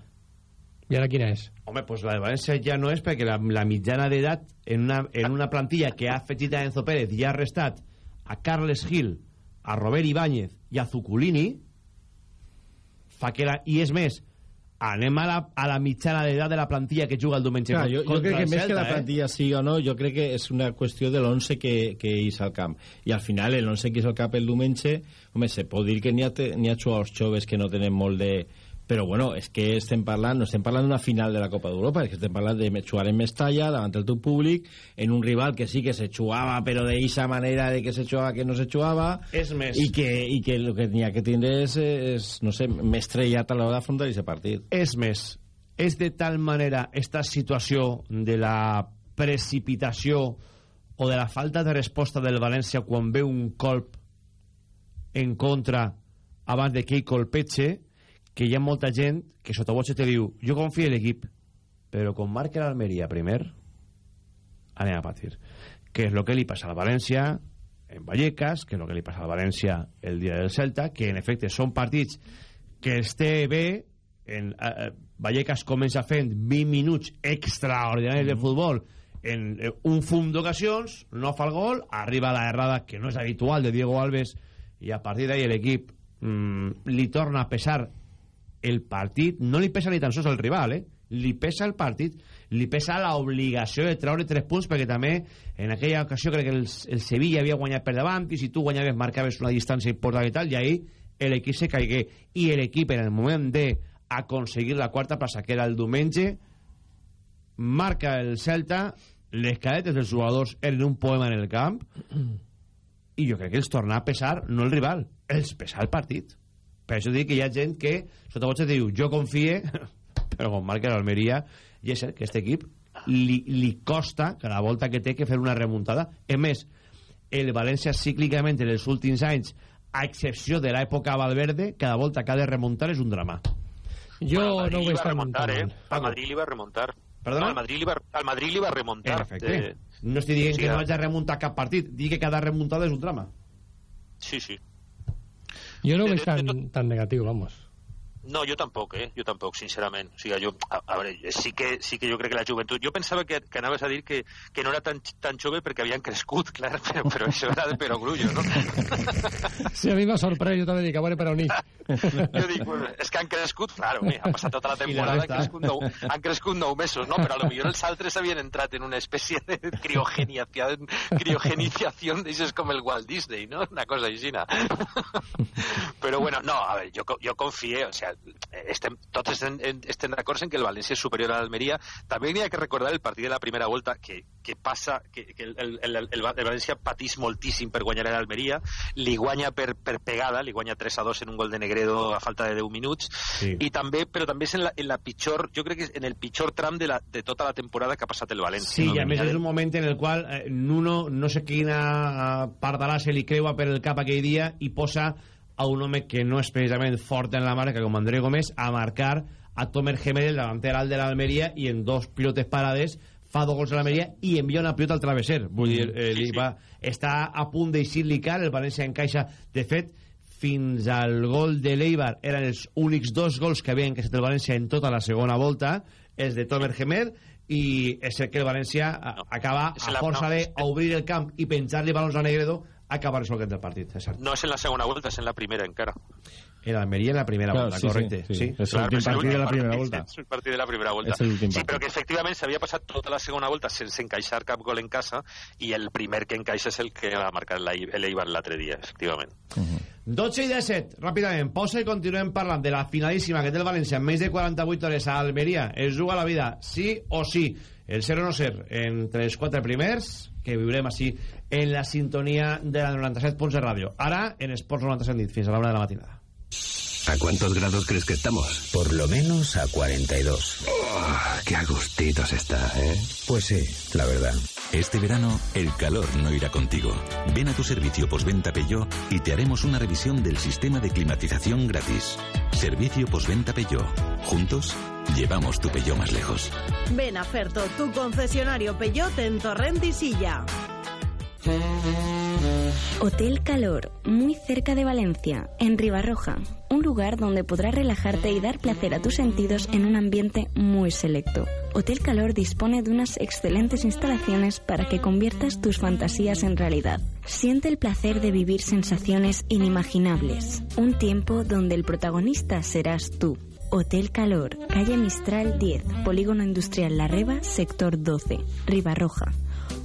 I ara quina és? Home, pues la de València ja no és perquè la, la mitjana d'edat en, una, en una plantilla que ha afegit a Enzo Pérez i ha restat a Carles Gil, a Robert Ibáñez i a Zuculini fa que la, i és més anem a la, a la mitjana d'edat de la plantilla que juga el diumenge Clar, jo, jo crec que el més que Celta, la plantilla siga o no, jo crec que és una qüestió de l'11 que, que és al camp. I al final, el 11 que és al camp el diumenge, home, se pot dir que n'hi ha, ha jugadors joves que no tenen molt de... Però, bueno, és que estem parlant, no estem parlant d'una final de la Copa d'Europa, és que estem parlant de jugar en Mestalla, davant del teu públic, en un rival que sí que se jugava, però d'eixa manera de que se jugava que no se jugava, És més. i que, i que el que n'hi que tindre és, és no sé, més trellat a l'hora d'afrontar aquest partit. És més, és de tal manera esta situació de la precipitació o de la falta de resposta del València quan veu un colp en contra abans de que ell colpeche que hi ha molta gent que sota boig te diu jo confio en l'equip però com marca l'Almeria primer anem a patir que és el que li passa al València en Vallecas, que és el que li passa al València el dia del Celta, que en efecte són partits que es té bé en, eh, Vallecas comença fent 20 minuts extraordinaris de futbol en eh, un fum d'ocasions no fa el gol, arriba la errada que no és habitual de Diego Alves i a partir d'ahí l'equip mm, li torna a pesar el partit, no li pesa ni tan sols el rival eh? li pesa el partit li pesa l'obligació de treure 3 punts perquè també en aquella ocasió crec que el, el Sevilla havia guanyat per davant i si tu guanyaves marcaves una distància important i tal i ahí l'equip se caigué i l'equip en el moment de aconseguir la quarta plaça que era el diumenge marca el Celta les cadetes dels jugadors eren un poema en el camp i jo crec que els torna a pesar no el rival, els pesa el partit per això dic que hi ha gent que sota boig diu jo confie però com marca l'Almeria i és cert que aquest equip li, li costa cada volta que té que fer una remuntada és més, el València cíclicament en els últims anys a excepció de l'època Valverde cada volta que ha de remuntar és un drama Jo Bueno, no ho veig tan, remuntar, eh? Al Madrid li va remuntar. Perdona? Al Madrid li va, al Madrid li va remuntar. en efecte, Eh, no estic dient sí, que no hagi de remuntar cap partit dic que cada remuntada és un drama sí, sí. Jo no ho De- veig de- de tan, tan negatiu, vamos. No, jo tampoc, eh? Jo tampoc, sincerament. O sigui, jo, a, a veure, sí que, sí que jo crec que la joventut... Jo pensava que, que anaves a dir que, que no era tan, tan jove perquè havien crescut, clar, però, però això era de perogrullo, no? Sí, a mi m'ha sorprès, jo també dic, a veure per on ir. Jo dic, bueno, és que han crescut, claro, mira, ha passat tota la temporada, han crescut, nou, han crescut nou mesos, no? Però a lo millor els altres havien entrat en una espècie de criogenización, criogenización d'això com el Walt Disney, no? Una cosa així. Però bueno, no, a veure, jo, jo confie, o sea, estem, tots estem, estem d'acord en que el València és superior a l'Almeria. També hi ha que recordar el partit de la primera volta que, que passa, que, que el, el, el, el, València patís moltíssim per guanyar l'Almeria, li guanya per, per pegada, li guanya 3 a 2 en un gol de Negredo a falta de 10 minuts, sí. i també, però també és en la, en la pitjor, jo crec que és en el pitjor tram de, la, de tota la temporada que ha passat el València. Sí, no? i a més és un moment en el qual eh, Nuno no sé quina eh, part d'ala se li creua per el cap aquell dia i posa a un home que no és precisament fort en la marca com André Gómez a marcar a Tomer Gemel, el davanter alt de l'Almeria i en dos pilotes parades fa dos gols a l'Almeria i envia una pilota al travesser vull dir, eh, sí. va, està a punt d'eixir-li car el València encaixa de fet fins al gol de l'Eibar eren els únics dos gols que havia encaixat el València en tota la segona volta els de Tomer Gemer i és cert que el València no. acaba És a força d'obrir el camp i penjar-li balons a Negredo acaba resolent el partit, és cert. No és en la segona volta, és en la primera encara. En Almeria en la primera Claro, volta, sí, sí, correcte. sí. Sí, És Clar, l'últim és partit de la primera volta. És el partit de la primera volta. És sí, però que efectivament s'havia passat tota la segona volta sense encaixar cap gol en casa i el primer que encaixa és el que va marcar l'Ei- l'Eibar l'altre dia, efectivament. 12 i 17, ràpidament, pausa i continuem parlant de la finalíssima que té el València en menys de 48 hores a Almeria. Es juga la vida, sí o sí. El ser o no ser entre els quatre primers, que viurem així en la sintonia de la 97 punts de ràdio. Ara, en Esports 97 nit, fins a la una de la matinada. ¿A cuántos grados crees que estamos? Por lo menos a 42. qué a gustitos está, ¿eh? Pues sí, la verdad. Este verano, el calor no irá contigo. Ven a tu servicio postventa Peugeot y te haremos una revisión del sistema de climatización gratis. Servicio postventa Peugeot. Juntos, llevamos tu Peugeot más lejos. Ven a Ferto, tu concesionario Peugeot en Torrent y Silla. Hotel Calor, muy cerca de Valencia, en Ribarroja. Un lugar donde podrás relajarte y dar placer a tus sentidos en un ambiente muy selecto. Hotel Calor dispone de unas excelentes instalaciones para que conviertas tus fantasías en realidad. Siente el placer de vivir sensaciones inimaginables. Un tiempo donde el protagonista serás tú. Hotel Calor, calle Mistral 10, Polígono Industrial La Reba, sector 12, Ribarroja,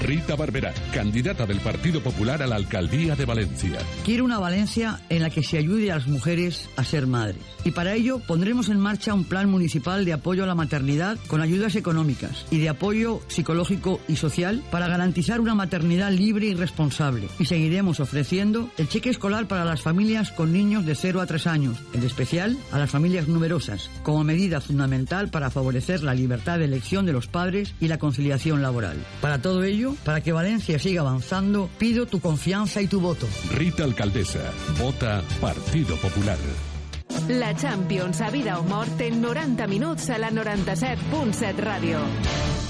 Rita Barberá, candidata del Partido Popular a la alcaldía de Valencia. Quiero una Valencia en la que se ayude a las mujeres a ser madres. Y para ello pondremos en marcha un plan municipal de apoyo a la maternidad con ayudas económicas y de apoyo psicológico y social para garantizar una maternidad libre y responsable. Y seguiremos ofreciendo el cheque escolar para las familias con niños de 0 a 3 años, en especial a las familias numerosas, como medida fundamental para favorecer la libertad de elección de los padres y la conciliación laboral. Para todo ello, para que Valencia siga avanzando, pido tu confianza y tu voto. Rita Alcaldesa, vota Partido Popular. La Champions a vida o mort en 90 minuts a la 97.7 ràdio.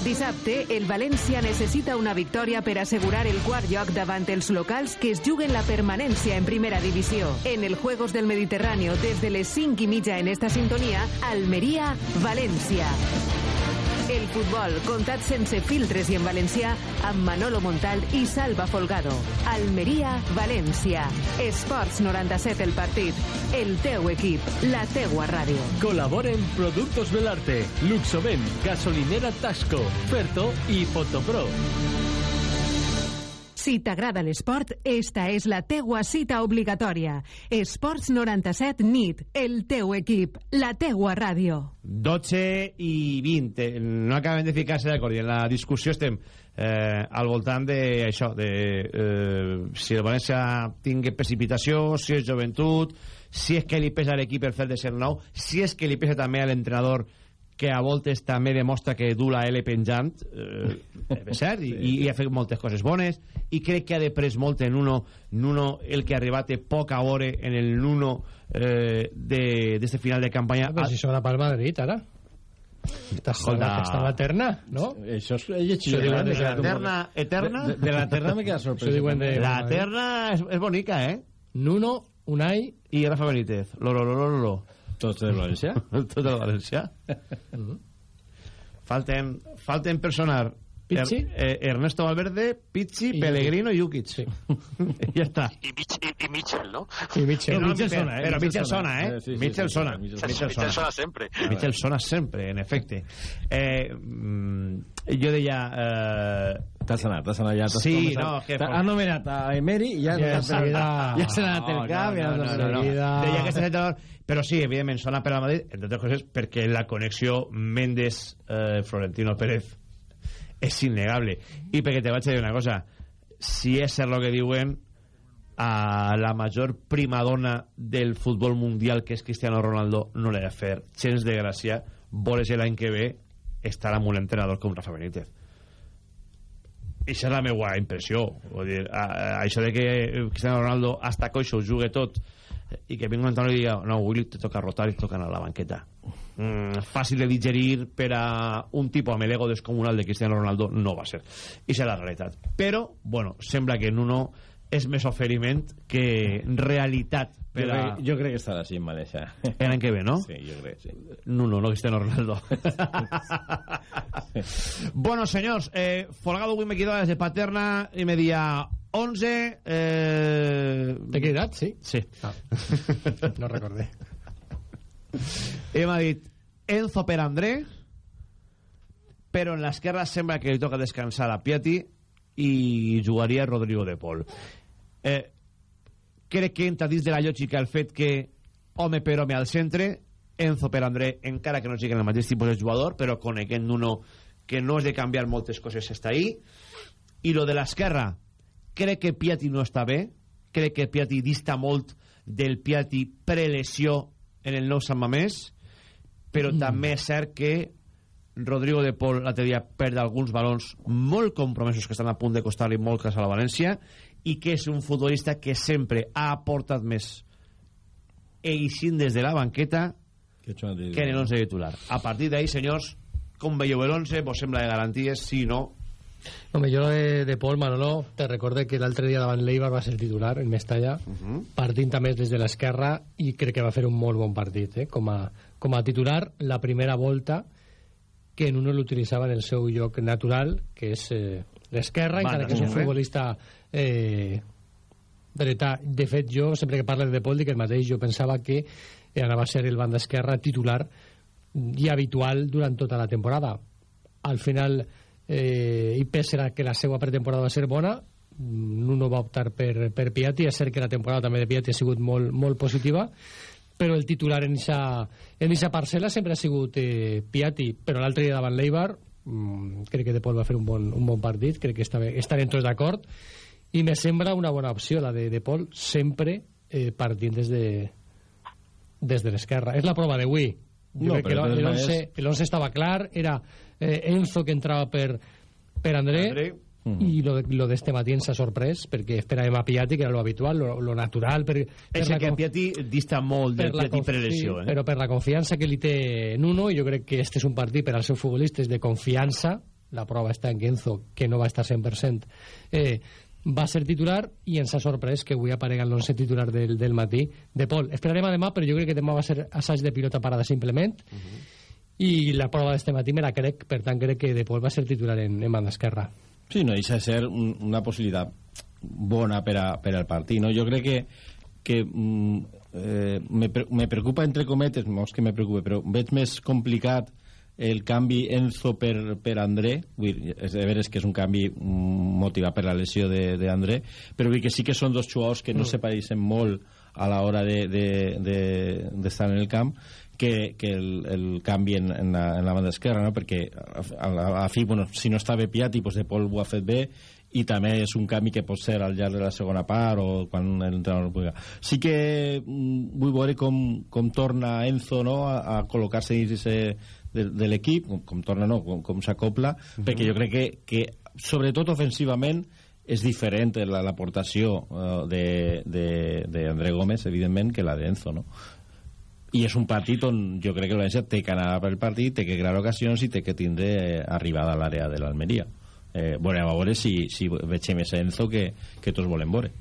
Dissabte, el València necessita una victòria per assegurar el quart lloc davant els locals que es juguen la permanència en primera divisió. En el Juegos del Mediterráneo, des de les 5 i mitja en esta sintonia, Almeria-València. El futbol, contat sense filtres i en valencià, amb Manolo Montal i Salva Folgado. Almeria-València. Esports 97 el partit. El teu equip, la teua ràdio. Colaboren Productos Belarte, Luxoven, Gasolinera Tasco, Ferto i Fotopro. Si t'agrada l'esport, esta és la teua cita obligatòria. Esports 97 NIT, el teu equip, la teua ràdio. 12 i 20. No acaben de ficar-se d'acord i en la discussió estem eh, al voltant d'això, de, eh, si el València tingui precipitació, si és joventut, si és que li pesa l'equip el fet de ser nou, si és que li pesa també a l'entrenador que a voltes també demostra que du la L penjant eh, és cert, i, i ha fet moltes coses bones i crec que ha deprès molt en Nuno, Nuno el que ha arribat a veure en el Nuno eh, d'este final de campanya Però si sona pel Madrid, ara. Està, Escolta. està la terna, no? Això és, llegit Això diuen de- la terna eterna De, de la terna me queda sorpresa. De- la terna és, és bonica, eh? Nuno, Unai i Rafa Benítez. Lo, lo, lo, lo, lo, lo. Tots del València? Tot del València. falten, falten personar Pizzi? Er- eh, Ernesto Valverde, Pizzi, I- Pellegrino i Jukic. Sí. ja està. I, Mich i, i Mitchell, no? I Mitchell. No, Mitchell però- sona, eh? Però Mitchell Mitchell sona. eh? Eh, sí, sí, Mitchell sí, sona. sí, Mitchell Mitchell Mitchell sona sempre. Mitchell sona sempre, en efecte. Eh, mm, jo deia... Eh, T'ha sonat, t'ha sonat ja. t'has Sí, començat. no, que... T'ha- Ha nomenat a Emery i ja... Ja, ja, enseguida. ja s'ha anat el cap. no, no, no, no, no. Deia que està entrenador, però sí, evidentment, sona per al Madrid, entre altres coses, perquè la connexió Méndez-Florentino Pérez és innegable. I perquè te vaig a dir una cosa, si és cert el que diuen, a la major primadona del futbol mundial, que és Cristiano Ronaldo, no li ha de fer gens de gràcia, voles l'any que ve estar amb un entrenador com Rafa Benítez. Això és la meva impressió. Vull dir, a, a, això de que Cristiano Ronaldo hasta coixo jugue tot i que un entrenador i diga no, avui te toca rotar i te toca anar a la banqueta. Mm, fàcil de digerir per a un tipus amb l'ego descomunal de Cristiano Ronaldo no va ser. I és la realitat. Però, bueno, sembla que Nuno és més oferiment que realitat Jo per a... crec, jo crec que estarà així en València. L'any que ve, no? Sí, jo crec, sí. Nuno, no Cristiano Ronaldo. bueno, senyors, eh, Folgado avui me quedo desde Paterna i me dia 11... Eh... T'he cridat, sí? Sí. Ah. No recordé. I m'ha dit Enzo per André, però en l'esquerra sembla que li toca descansar a Piatti i jugaria Rodrigo de Pol. Eh, crec que entra dins de la lògica el fet que home per home al centre, Enzo per André, encara que no siguin el mateix tipus de jugador, però coneguent uno que no és de canviar moltes coses està ahí. I lo de l'esquerra, crec que Piatti no està bé, crec que Piatti dista molt del Piatti prelesió en el nou Sant Mamés, però mm. també és cert que Rodrigo de Pol l'altre dia perd alguns balons molt compromesos que estan a punt de costar-li molt cas a la València i que és un futbolista que sempre ha aportat més eixint des de la banqueta Que que en el 11 titular. A partir d'ahí, senyors, com veieu el 11? Vos sembla de garanties? Sí, no? Home, jo de, de Pol Manolo, te recorde que l'altre dia davant l'Eibar va ser titular en Mestalla, uh -huh. partint també des de l'esquerra i crec que va fer un molt bon partit eh? com, a, com a titular la primera volta que en uno l'utilitzava en el seu lloc natural que és eh, l'esquerra, encara que és un futbolista eh, dretà. De fet, jo sempre que parlo de Pol dic el mateix, jo pensava que anava a ser el banda esquerra titular i habitual durant tota la temporada. Al final eh, i pese que la seva pretemporada va ser bona Nuno va optar per, per Piatti és cert que la temporada també de Piatti ha sigut molt, molt positiva però el titular en eixa parcel·la sempre ha sigut eh, Piatti però l'altre dia davant l'Eibar mm, crec que De Pol va fer un bon, un bon partit crec que està bé, estarem tots d'acord. I me sembla una bona opció la de De Pol sempre eh, partint des de des de l'esquerra. És la prova d'avui. No, crec que però de totes l'11 maneres- el 11 estava clar era eh, Enzo que entrava per, per André, André. I lo, de- lo d'este matí ens ha sorprès perquè esperàvem a Piatti que era lo habitual lo, lo natural per, per És la que conf- Piatti dista molt del Piatti prelesió, sí, eh? però per la confiança que li té Nuno jo crec que este és un partit per als seus futbolistes de confiança la prova està en que Enzo que no va estar 100% eh, va ser titular i ens ha sorprès que avui aparega en l'11 titular del, del matí de Pol. Esperarem a demà, però jo crec que demà va ser assaig de pilota parada simplement uh -huh. i la prova d'este matí me la crec, per tant crec que de Pol va ser titular en, en banda esquerra. Sí, no deixa de ser un, una possibilitat bona per, a, per al partit. No? Jo crec que, que mm, eh, me, me preocupa, entre cometes, no és que me preocupe, però veig més complicat el canvi Enzo per, per André vull dir, és de veres que és un canvi mm, motivat per la lesió d'André però vull que sí que són dos jugadors que no Mm. se pareixen molt a l'hora d'estar de, de, de, en el camp que, que el, el canvi en, en, la, en la banda esquerra, no? perquè a, a, a fi, bueno, si no està bé Piatti, doncs de Pol ho ha fet bé, i també és un canvi que pot ser al llarg de la segona part o quan l'entrenador pugui. Sí que mm, vull veure com, com torna Enzo no? a, a col·locar-se dins de, de l'equip, com, com torna no, com, com s'acopla, uh -huh. perquè jo crec que, que sobretot ofensivament és diferent la- l'aportació uh, de, de, de André Gómez, evidentment, que la d'Enzo, no? I és un partit on jo crec que el València té que anar pel partit, té que crear ocasions i té que tindre eh, arribada a l'àrea de l'Almeria. Eh, veurem a veure si, si veig més Enzo que, que tots volem veure.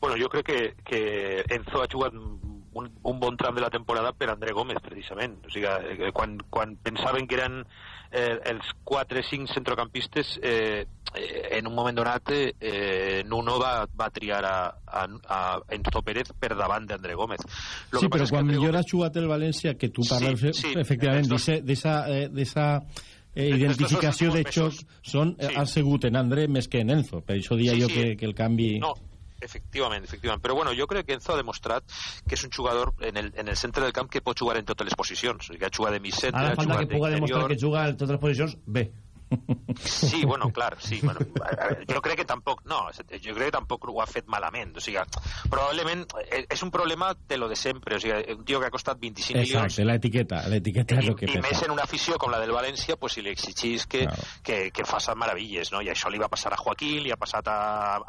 Bueno, jo crec que, que Enzo ha jugat un, un bon tram de la temporada per André Gómez, precisament. O sigui, eh, quan, quan pensaven que eren eh, els 4-5 centrocampistes, eh, en un moment donat eh, Nuno va, va triar a, a, a Enzo Pérez per davant d'André Gómez. Lo sí, que però que quan André millor Gómez- jugat el València, que tu Sí, parles, sí, efectivament, d'esa eh, eh, identificació de últimos xoc són, Sí. ha sigut en André més que en Enzo. Per això dia Sí, jo sí. que, que el canvi... No, efectivament, efectivament. Però bueno, jo crec que Enzo ha demostrat que és un jugador en el, en el centre del camp que pot jugar en totes les posicions. Sigui, ha jugat de mig centre, Ara ha jugat que puga demostrar que juga en totes les posicions bé. Sí, bueno, clar, sí. Bueno, jo crec que tampoc, no, jo crec que tampoc ho ha fet malament. O sigui, probablement eh, és un problema de lo de sempre. O sigui, un tio que ha costat 25 milions Exacte, l'etiqueta. L'etiqueta és el que i més pesa. en una afició com la del València pues, si li exigís que, Claro. que, que faça meravilles no? i això li va passar a Joaquín li ha passat a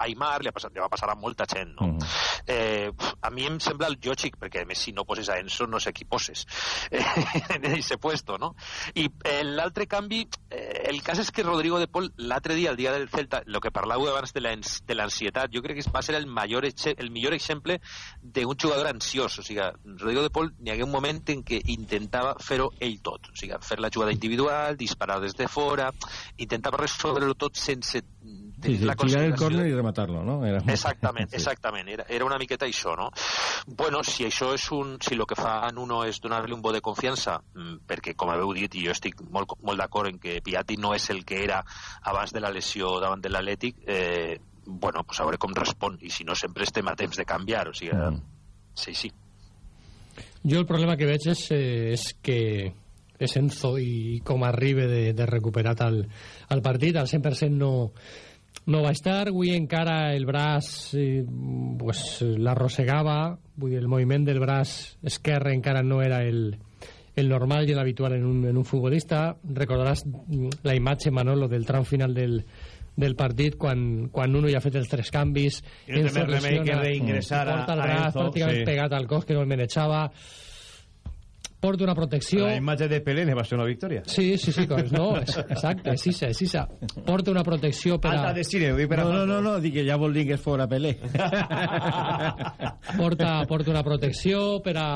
Aymar li, ha passat, li va passar a molta gent no? Mm. eh, pf, a mi em sembla el lògic perquè a més si no poses a Enzo no sé qui poses eh, en aquest puesto no? i eh, l'altre canvi eh, el cas és que Rodrigo de Paul l'altre dia, el dia del Celta el que parlàveu abans de l'ans- de l'ansietat jo crec que va ser el, major, el millor exemple d'un jugador ansiós. O sigui, Rodrigo de Paul n'hi hagué un moment en què intentava fer-ho ell tot. O sigui, fer la jugada individual, disparar des de fora intentava resoldre-ho tot sense Sí, sí, la tirar el córner i rematar-lo, no? Era... Exactament, Sí. exactament. Era, era una miqueta això, no? Bueno, si això és un... Si el que fa en uno és donar-li un bo de confiança, mm, perquè, com haveu dit, i jo estic molt, molt d'acord en que Piatti no és el que era abans de la lesió davant de l'Atlètic, eh, bueno, pues a veure com respon. I si no, sempre estem a temps de canviar. O sigui, Mm. sí, sí. Jo el problema que veig és, eh, és que és Enzo i com arriba de, de recuperat al, al partit, al 100% no, no va estar, avui encara el braç eh, pues, l'arrossegava, vull dir, el moviment del braç esquerre encara no era el, el normal i l'habitual en, un, en un futbolista. Recordaràs mm, la imatge, Manolo, del tram final del, del partit quan, quan uno ja ha fet els tres canvis I Enzo més remei que lesiona, reingressar a- porta el a Enzo, pràcticament sí. pegat al cos que no el manejava porta una protecció La imatge de Pelé ne va ser una victòria. Sí, sí, sí, cos, no, és, exacte, és isa, és isa. Porta una protecció per a... Alta de cine, ho dic per a No, no, no, no, dic que ja vol dir que és fora Pelé. porta, porta una protecció per a,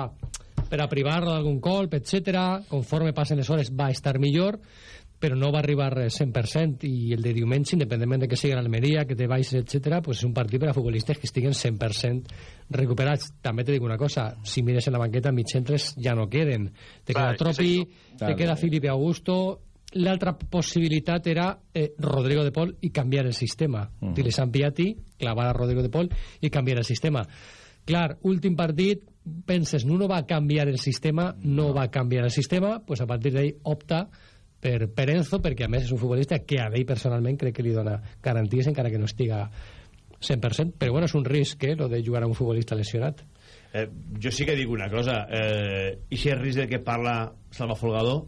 per a privar-lo d'algun colp, etc. Conforme passen les hores va estar millor, però no va arribar 100% i el de diumenge, independentment de que sigui l'Almeria, que té baixes, etc., pues és un partit per a futbolistes que estiguen 100% recuperats. També te dic una cosa, si mires en la banqueta, mig centres ja no queden. Te Clar, queda Tropi, te Clar. queda Felipe Augusto, l'altra possibilitat era eh, Rodrigo de Paul i canviar el sistema. Mm. Dile San Piatti, clavar a Rodrigo de Paul i canviar el sistema. Clar, últim partit, penses, Nuno va canviar el sistema, no, va canviar el sistema, pues a partir d'ahí opta per, per Enzo, perquè a més és un futbolista que a ell personalment crec que li dona garanties encara que no estiga 100%, però bueno, és un risc, eh, lo de jugar a un futbolista lesionat. Eh, jo sí que dic una cosa. Eh, I si el risc del que parla Salva Folgador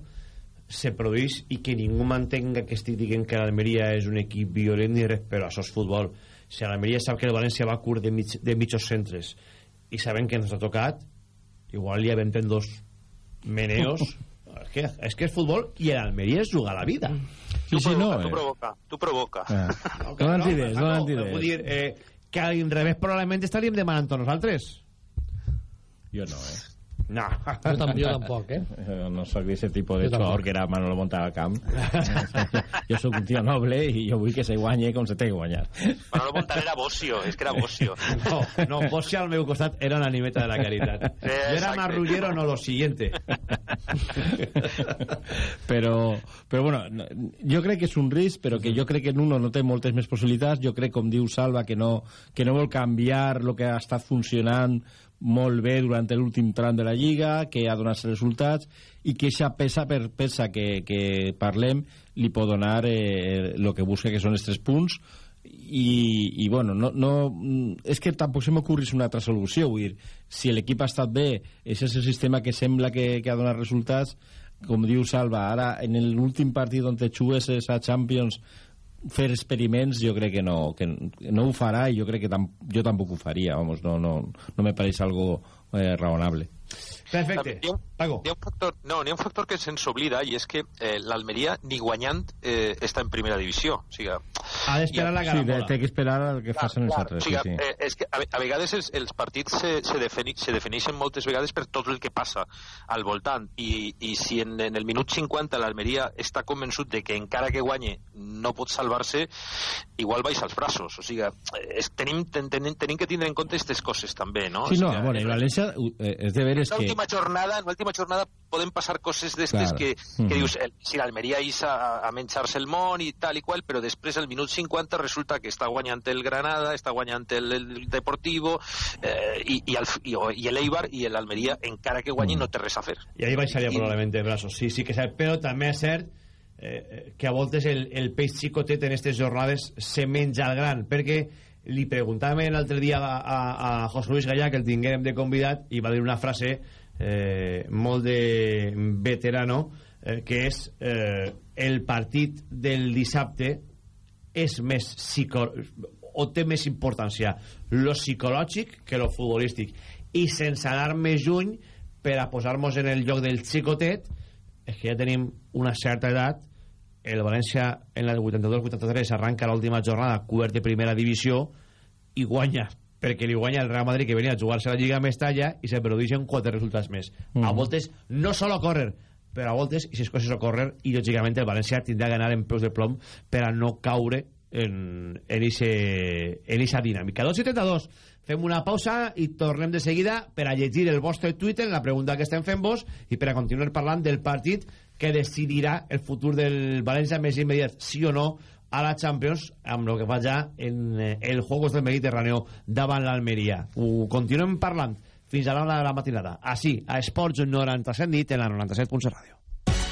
se produeix i que ningú mantenga que estic dient que l'Almeria és un equip violent ni res, però això és futbol. Si l'Almeria sap que el València va curt de, mig, de mitjos centres i saben que ens ha tocat, igual li aventen dos meneos. és, que, és que és futbol i l'Almeria és jugar la vida. Tu no, provoca, tu eh. provoca, tu provoca. Ah. No, Dona't idees, Paco, dona't idees. Vull dir, eh, que a l'inrevés probablement estaríem demanant a nosaltres. Jo no, eh? No. Jo, tam jo tampoc, eh? Eh, No sóc d'aquest tipus de Jo xor que era Manolo Montal al camp. jo sóc un tio noble i jo vull que se guanye com se té que guanyar. Manolo Montal era bocio, és que era bocio. No, no, vos al meu costat era una animeta de la caritat. Sí, Yo era exacte. marrullero, no lo siguiente. però, però bueno, no, jo crec que és un risc, però que jo crec que Nuno no té moltes més possibilitats. Jo crec, com diu Salva, que no, que no vol canviar el que ha estat funcionant molt bé durant l'últim tram de la Lliga, que ha donat resultats, i que aquesta peça per peça que, que parlem li pot donar eh, el que busca, que són els tres punts, i, i bueno, no, no, mm, és que tampoc se m'ocorris una altra solució. Vull dir, si l'equip ha estat bé és el sistema que sembla que, que ha donat resultats. Com diu Salva ara en l'últim partit on te jugues a Champions fer experiments jo crec que no, que no ho farà i jo crec que tam jo tampoc ho faria vamos, no, no, no me pareix algo eh, raonable. Perfecte. Hi ha, Paco. Hi ha un factor, no, n'hi ha un factor que se'ns oblida i és que eh, l'Almeria ni guanyant eh, està en primera divisió. O sigui, ha d'esperar la Sí, caramola. té que esperar el que facin els altres. o sigui, Sí, sí. eh, és que a, a vegades els, els partits se, se, defini, se defineixen moltes vegades per tot el que passa al voltant i, i si en, en el minut 50 l'Almeria està convençut de que encara que guanye no pot salvar-se igual baixa els braços o sigui, eh, és, tenim, ten, tenim, tenim que tindre en compte aquestes coses també no? Sí, O no, sigui, bueno, València eh, és de veres en que... l'última jornada, en l'última jornada poden passar coses d'estes Clar. que, que Mhm. dius, el, si l'Almeria és a, a menjar-se el món i tal i qual, però després al minut 50 resulta que està guanyant el Granada, està guanyant el, el Deportivo eh, i, i, el, i, i l'Eibar i l'Almeria, encara que guanyi, no té res a fer. I ahí baixaria I- probablement de braços. Sí, sí que és cert, però també és cert eh, eh, que a voltes el, el peix xicotet en aquestes jornades se menja el gran, perquè li preguntàvem l'altre dia a, a, a José Luis Gallà, que el tinguérem de convidat, i va dir una frase eh, molt de veterano, eh, que és eh, el partit del dissabte és més o té més importància lo psicològic que lo futbolístic. I sense anar més lluny per a posar-nos en el lloc del xicotet és que ja tenim una certa edat el València en la del 82-83 arranca l'última jornada cobert de primera divisió i guanya perquè li guanya el Real Madrid que venia a jugar-se a la Lliga Mestalla i se produeixen quatre resultats més. Mhm. a voltes no solo a córrer però a voltes, i si es coses a córrer i lògicament el València tindrà que anar en peus de plom per a no caure en, en, ese, en esa dinàmica. 2.72 fem una pausa i tornem de seguida per a llegir el vostre Twitter la pregunta que estem fent vos i per a continuar parlant del partit que decidirà el futur del València més immediat sí o no a la Champions amb el que fa ja en eh, el Juegos del Mediterráneo davant l'Almeria. Ho continuem parlant fins a l'hora de la matinada. Així, a Esports 97 nit en la 97.7 Ràdio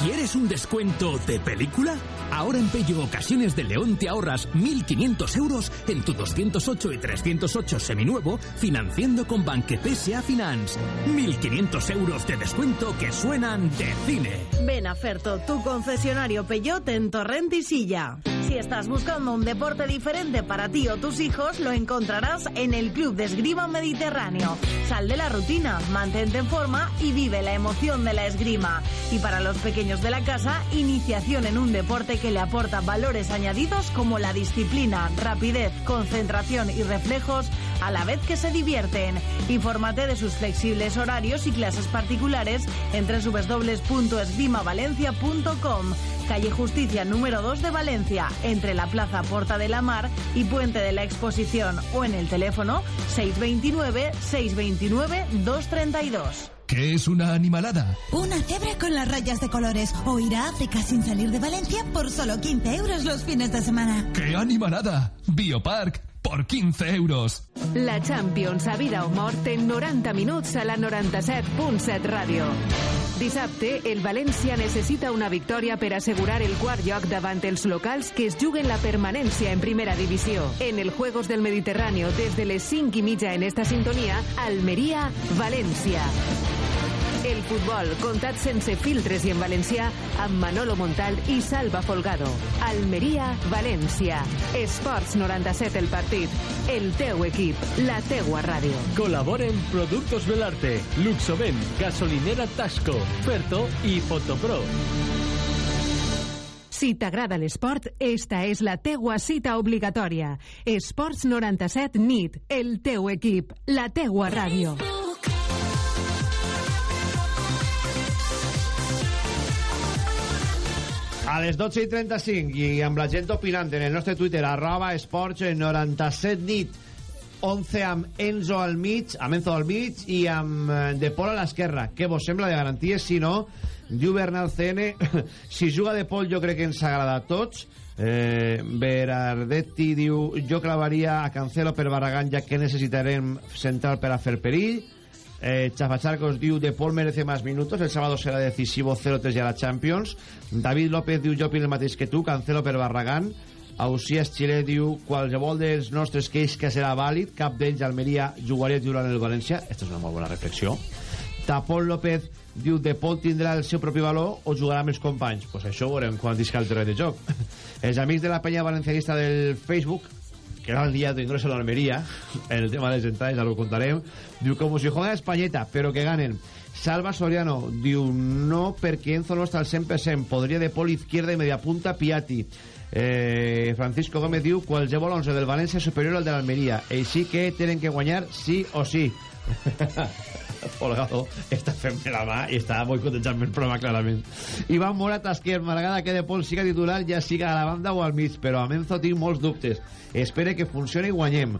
¿Quieres un descuento de película? Ahora en Pello Ocasiones de León te ahorras 1.500 euros en tu 208 y 308 seminuevo financiando con Banque PSA Finance. 1.500 euros de descuento que suenan de cine. Ven a Ferto, tu concesionario Peyote en Torrent y Silla. Si estás buscando un deporte diferente para ti o tus hijos, lo encontrarás en el Club de Esgrima Mediterráneo. Sal de la rutina, mantente en forma y vive la emoción de la esgrima. Y para los pequeños de la casa, iniciación en un deporte que le aporta valores añadidos como la disciplina, rapidez, concentración y reflejos a la vez que se divierten. Infórmate de sus flexibles horarios y clases particulares en www.esgrimavalencia.com. Calle Justicia número 2 de Valencia, entre la Plaza Porta de la Mar y Puente de la Exposición o en el teléfono 629 629 232. ¿Qué es una animalada? Una cebra con las rayas de colores o ir a África sin salir de Valencia por solo 15 euros los fines de semana. ¡Qué animalada! Biopark por 15 euros. La Champions a vida o mort en 90 minuts a la 97.7 Ràdio. Dissabte, el València necessita una victòria per assegurar el quart lloc davant els locals que es juguen la permanència en primera divisió. En el Juegos del Mediterráneo, desde les 5 i mitja en esta sintonia, Almeria, València. El futbol, contat sense filtres i en valencià, amb Manolo Montal i Salva Folgado. Almeria, València. Esports 97 el partit. El teu equip, la teua ràdio. Colaboren Productos Belarte, Luxoven, Gasolinera Tasco, Ferto i Fotopro. Si t'agrada l'esport, esta és la teua cita obligatòria. Esports 97 NIT, el teu equip, la teua ràdio. A les 12 i 35 i amb la gent opinant en el nostre Twitter arroba esports 97 nit. 11 amb Enzo al mig amb Enzo al mig i amb eh, De Pol a l'esquerra. Què vos sembla de garanties si no diu Bernal CN si juga De Pol jo crec que ens agrada a tots. Eh, Berardetti diu jo clavaria a Cancelo per Barragán ja que necessitarem central per a fer perill Eh, Chafacharcos diu De Paul merece más minutos, el sábado será decisivo 0-3 ya la Champions. David López diu jo opino el mateix que tu, cancelo per Barragán. Ausias Xilé diu qualsevol dels nostres queix que serà vàlid, cap d'ells Almeria jugaria durant el València. Aquesta és una molt bona reflexió. Tapón López diu De Paul tindrà el seu propi valor o jugarà amb els companys. Pues això ho veurem quan disca el terreny de joc. els amics de la penya valencianista del Facebook que día de ingreso a la Almería, en el tema de les entrades, algo contarem, diu, como si juega Españeta, pero que ganen. Salva Soriano, diu, no, perquè Enzo no està al 100%, podria de pol izquierda i media punta Piatti. Eh, Francisco Gómez diu, qualsevol 11 del València superior al de l'Almeria, així que tenen que guanyar sí o sí. Folgado està fent la mà i està boicotejant el programa clarament. Iván Mora Tasquer m'agrada que De Paul siga titular ja siga a la banda o al mig però a Menzo tinc molts dubtes. Espere que funcioni i guanyem.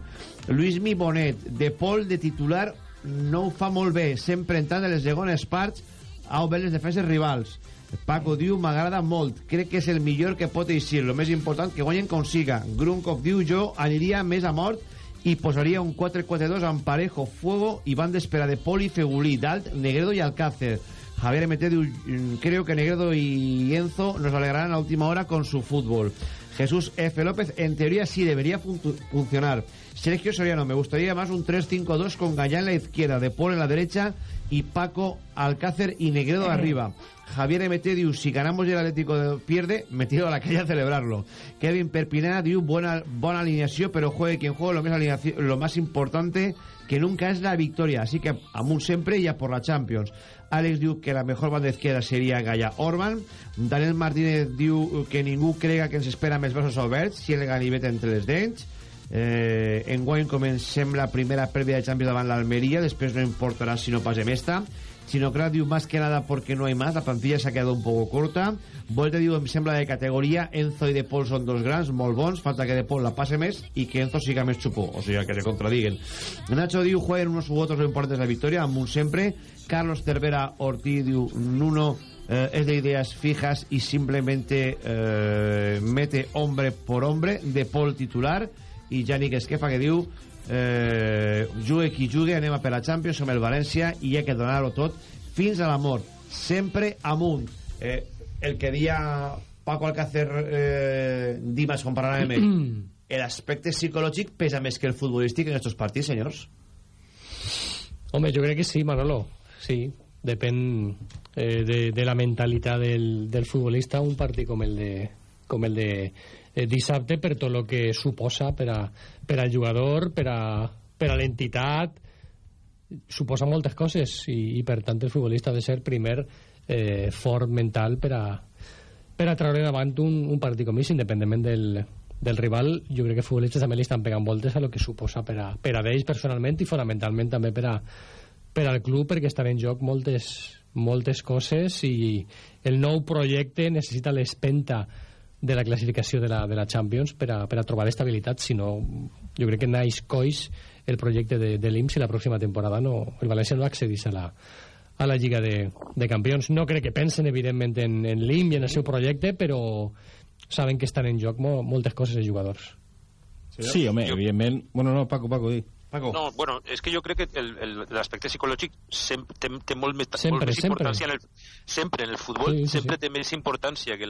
Luis Mi Bonet De Paul de titular no ho fa molt bé. Sempre entrant en les segones parts a obert les defenses rivals. Paco diu, m'agrada molt. Crec que és el millor que pot eixir. El més important que guanyen consiga. Grunkov diu, jo aniria més a mort y posaría un 4-4-2 amb Parejo, Fuego y van de espera de Poli, Fegulí, Dalt, Negredo y Alcácer. Javier MT creo que Negredo y Enzo nos alegrarán a última hora con su fútbol. Jesús F. López, en teoría sí debería fun funcionar. Sergio Soriano, me gustaría más un 3-5-2 con Gallá en la izquierda, De Paul en la derecha y Paco Alcácer y Negredo arriba. Javier MT diu, si ganamos y el Atlético pierde, metido a la calle a celebrarlo. Kevin Perpiná diu, buena, buena alineación, pero juegue quien juegue, lo más, alineación, lo más importante que nunca es la victoria. Así que amunt sempre y a por la Champions. Alex diu que la mejor banda izquierda sería Gaia Orban. Daniel Martínez diu que ningú crega que ens espera més braços oberts si el ganivet entre les dents. Eh, en guany comencem la primera prèvia de Champions davant l'Almeria després no importarà si no passem esta Sinocrat diu más que nada porque no hay más la plantilla s'ha quedat un poco corta. Volta diu em sembla de categoria Enzo i De Paul són dos grans, molt bons falta que De Paul la passe més i que Enzo siga més xupó o sigui que se contradiguen. Nacho diu jueguen unos u otros lo importante es la victoria amb un sempre Carlos Cervera Ortiz diu Nuno eh, es de ideas fijas y simplemente eh, mete hombre por hombre De Paul titular i Yannick Esquefa que diu eh, jugue qui jugue, anem a per la Champions som el València i hi ha que donar-ho tot fins a la mort, sempre amunt. Eh, el que dia Paco Alcácer eh, Dimas parlàvem amb ell l'aspecte psicològic pesa més que el futbolístic en aquests partits, senyors? Home, jo crec que sí, Manolo. Sí, depèn eh, de, de la mentalitat del, del futbolista un partit com el de com el de eh, dissabte per tot el que suposa per, a, per al jugador, per a, per a l'entitat, suposa moltes coses i, i per tant el futbolista ha de ser primer eh, fort mental per a, per a treure davant un, un partit com aquest, independentment del, del rival, jo crec que futbolistes també li estan pegant voltes a lo que suposa per a, per a ells personalment i fonamentalment també per a, per al club perquè estan en joc moltes, moltes coses i el nou projecte necessita l'espenta de la classificació de la, de la Champions per a, per a trobar estabilitat, si no jo crec que naix coix el projecte de, de l'IMS i la pròxima temporada no, el València no accedís a la, a la Lliga de, de Campions. No crec que pensen, evidentment, en, en l'IM i en el seu projecte, però saben que estan en joc mo, moltes coses els jugadors. Sí, home, evidentment... Bueno, no, Paco, Paco, di. Paco. No, bueno, és que jo crec que l'aspecte psicològic sempre, té, té molt, sempre, molt més sempre. importància en el, sempre en el futbol, Sí, sí, sempre sí. té més importància que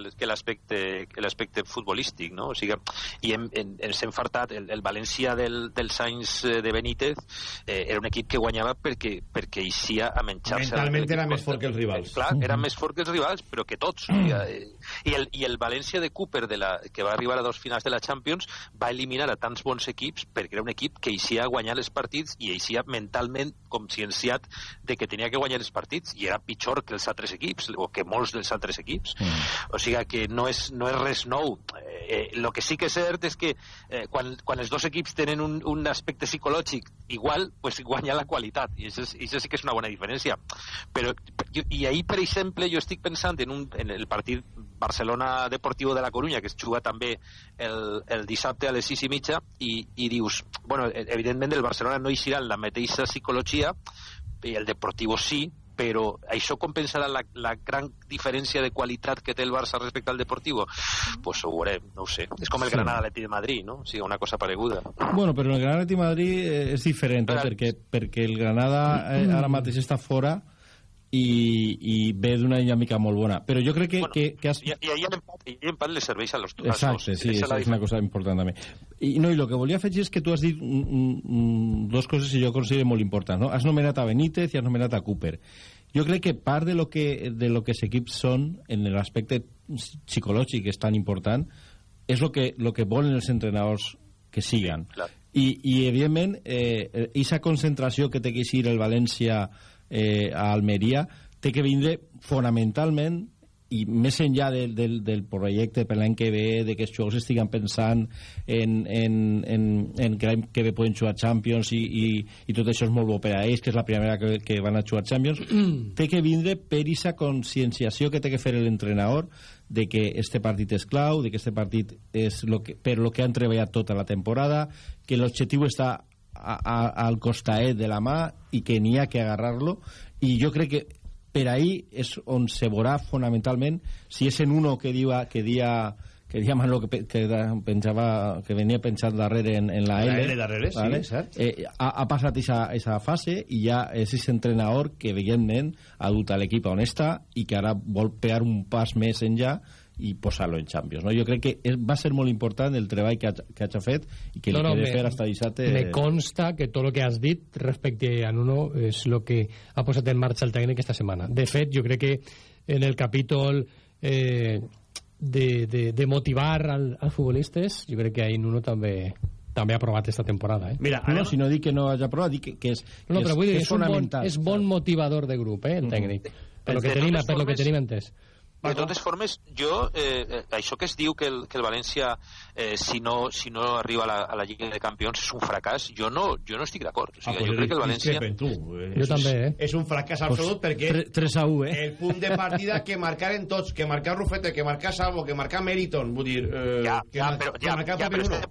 l'aspecte futbolístic, no? O sigui, i hem, hem, ens hem fartat, el, el València del, dels anys eh, de Benítez eh, era un equip que guanyava perquè, perquè eixia a menjar-se... Mentalment era més fort que els rivals. Clar, era més fort que els rivals, però que tots. Eh, I, el, I el València de Cooper, de la, que va arribar a dos finals de la Champions, va eliminar a tants bons equips perquè era un equip que eixia a guanyar els partits i eixia mentalment conscienciat de que tenia que guanyar els partits i era pitjor que els altres equips o que molts dels altres equips. Mm. O sigui que no és, no és res nou. Eh, el que sí que és cert és que eh, quan, quan els dos equips tenen un, un aspecte psicològic igual, pues guanya la qualitat i això, això sí que és una bona diferència. Però, jo, I ahir, per exemple, jo estic pensant en, un, en el partit Barcelona Deportivo de la Coruña, que es juga també el, el dissabte a les 6 i mitja, i, i dius, bueno, evidentment el Barcelona no eixirà en la mateixa psicologia, i el Deportivo sí, però això compensarà la, la gran diferència de qualitat que té el Barça respecte al Deportivo? Pues ho veurem, no ho sé. És com el Sí. Granada Atleti de Madrid, no? O sigui, una cosa pareguda. Bueno, però el Granada i Madrid eh, és diferent, eh, perquè, perquè el Granada eh, ara mateix està fora i, i ve d'una dinàmica molt bona. Però jo crec que... Bueno, que, que has... I, i ahir l'empat, i l'empat li serveix a los, als Exacte, dos. sí, Esa és, és una cosa important també. I, no, i el que volia afegir és que tu has dit mm, mm, dos coses que jo considero molt importants. No? Has nomenat a Benítez i has nomenat a Cooper. Jo crec que part de lo que, de lo que els equips són en l'aspecte psicològic que és tan important és el que, lo que volen els entrenadors que siguen. Clar. I, i evidentment, eh, aquesta concentració que té que eixir el València eh, a Almeria té que vindre fonamentalment i més enllà del, del, del projecte per l'any que ve, de que els jugadors estiguen pensant en, en, en, en que l'any que ve poden jugar Champions i, i, i tot això és molt bo per a ells, que és la primera que, que van a jugar Champions, té que vindre per aquesta conscienciació que té que fer l'entrenador de que este partit és clau, de que este partit és lo que, per lo que han treballat tota la temporada, que l'objectiu està a, a, al costaet de la mà i que n'hi ha que agarrar-lo i jo crec que per ahí és on se veurà fonamentalment si és en uno que diu que dia que dia Manolo que, que penjava que venia pensat darrere en, en la La L, L darrere, sí, cert. Eh, ha, ha passat aquesta fase i ja és aquest entrenador que evidentment ha dut a l'equip on està i que ara vol pegar un pas més enllà i posar-lo en Champions. No? Jo crec que és, va ser molt important el treball que ha, que ha fet i que No, li no, quede me- fer hasta dissabte... Me consta que todo lo que has dit respecte a Nuno és lo que ha posat en marxa el tècnic esta setmana. De fet, jo crec que en el capítol eh, de, de, de motivar al, als futbolistes, jo crec que ahí Nuno també també ha provat esta temporada. Eh? Mira, no, si no dic que no hagi aprovat, dic que, que és, No, no, que però vull dir, que és, un bon, és bon motivador de grup, eh, el tècnic. Per lo que tenim, per lo que tenim entès. De totes formes, jo, eh, eh, això que es diu que el, que el València, eh, si, no, si no arriba a la, a la Lliga de Campions, és un fracàs, jo no, jo no estic d'acord. O sigui, Ah, pues jo crec que el València... tu. Eh, Jo és- també, eh? És un fracàs absolut perquè 3 a 1, eh? el punt de partida que marcaren tots, que marcar Rufete, que marcar Salvo, que marcar Meriton, vull dir... Eh, Ja, que, ja, mar- però, que ja, marcar ja, però, estem,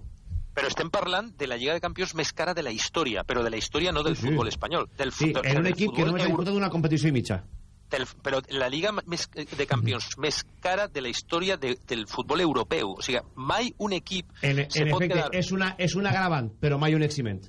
però estem parlant de la Lliga de Campions més cara de la història, però de la història no del Sí, sí. futbol espanyol. Del, Sí, fu- en un equip que futbol només ha disputat una competició i mitja. Del, però la lliga més, de campions més cara de la història de, del futbol europeu. O sigui, mai un equip En, se en pot efecte, quedar... és una, és una agravant, però mai un eximent.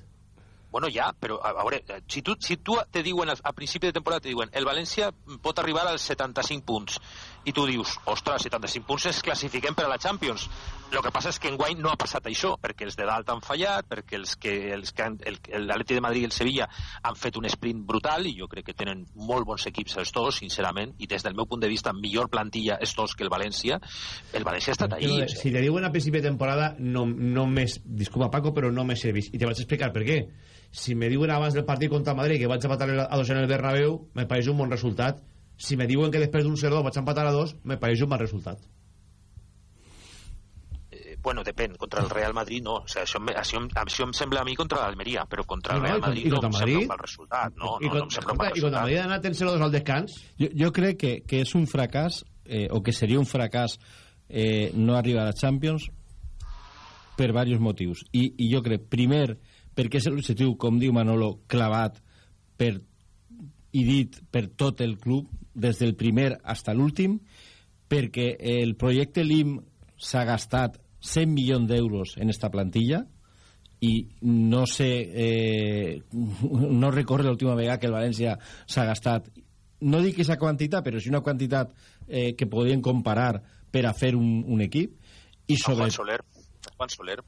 Bueno, ja, però a veure, eh, si tu, si tu te diuen a principi de temporada, te diuen el València pot arribar als 75 punts i tu dius, ostres, 75 punts es classifiquem per a la Champions. El que passa és que enguany no ha passat això, perquè els de dalt han fallat, perquè els que, els que han, el, l'Atleti de Madrid i el Sevilla han fet un sprint brutal i jo crec que tenen molt bons equips els dos, sincerament, i des del meu punt de vista millor plantilla els dos que el València. El València ha estat ahí. si te diuen a principi de temporada, no, no més, disculpa Paco, però no me serveix. I te vaig explicar per què. Si me diuen abans del partit contra Madrid que vaig empatar a dos en el Bernabéu, me pareix un bon resultat. Si me diuen que després d'un 0-2 vaig empatar a dos, me pareix un mal resultat. Eh, bueno, depèn, contra el Real Madrid no, o sigui, això, això, això em sembla a mi contra l'Almeria, però contra el No, no, Real Madrid i no contra em sembla un mal resultat, no, I, no, no em sembla un mal i contra resultat. Madrid ha anat en 0-2 al descans. Jo, jo crec que, que és un fracàs, eh, o que seria un fracàs eh, no arribar a la Champions per diversos motius. I, I jo crec, primer, perquè és l'objectiu, com diu Manolo, clavat per, i dit per tot el club, des del primer fins a l'últim, perquè el projecte LIM s'ha gastat 100 milions d'euros en esta plantilla i no sé eh, no recorre l'última vegada que el València s'ha gastat no dic aquesta quantitat però és una quantitat eh, que podien comparar per a fer un, un equip. I sobre Juan Soler, Juan Soler,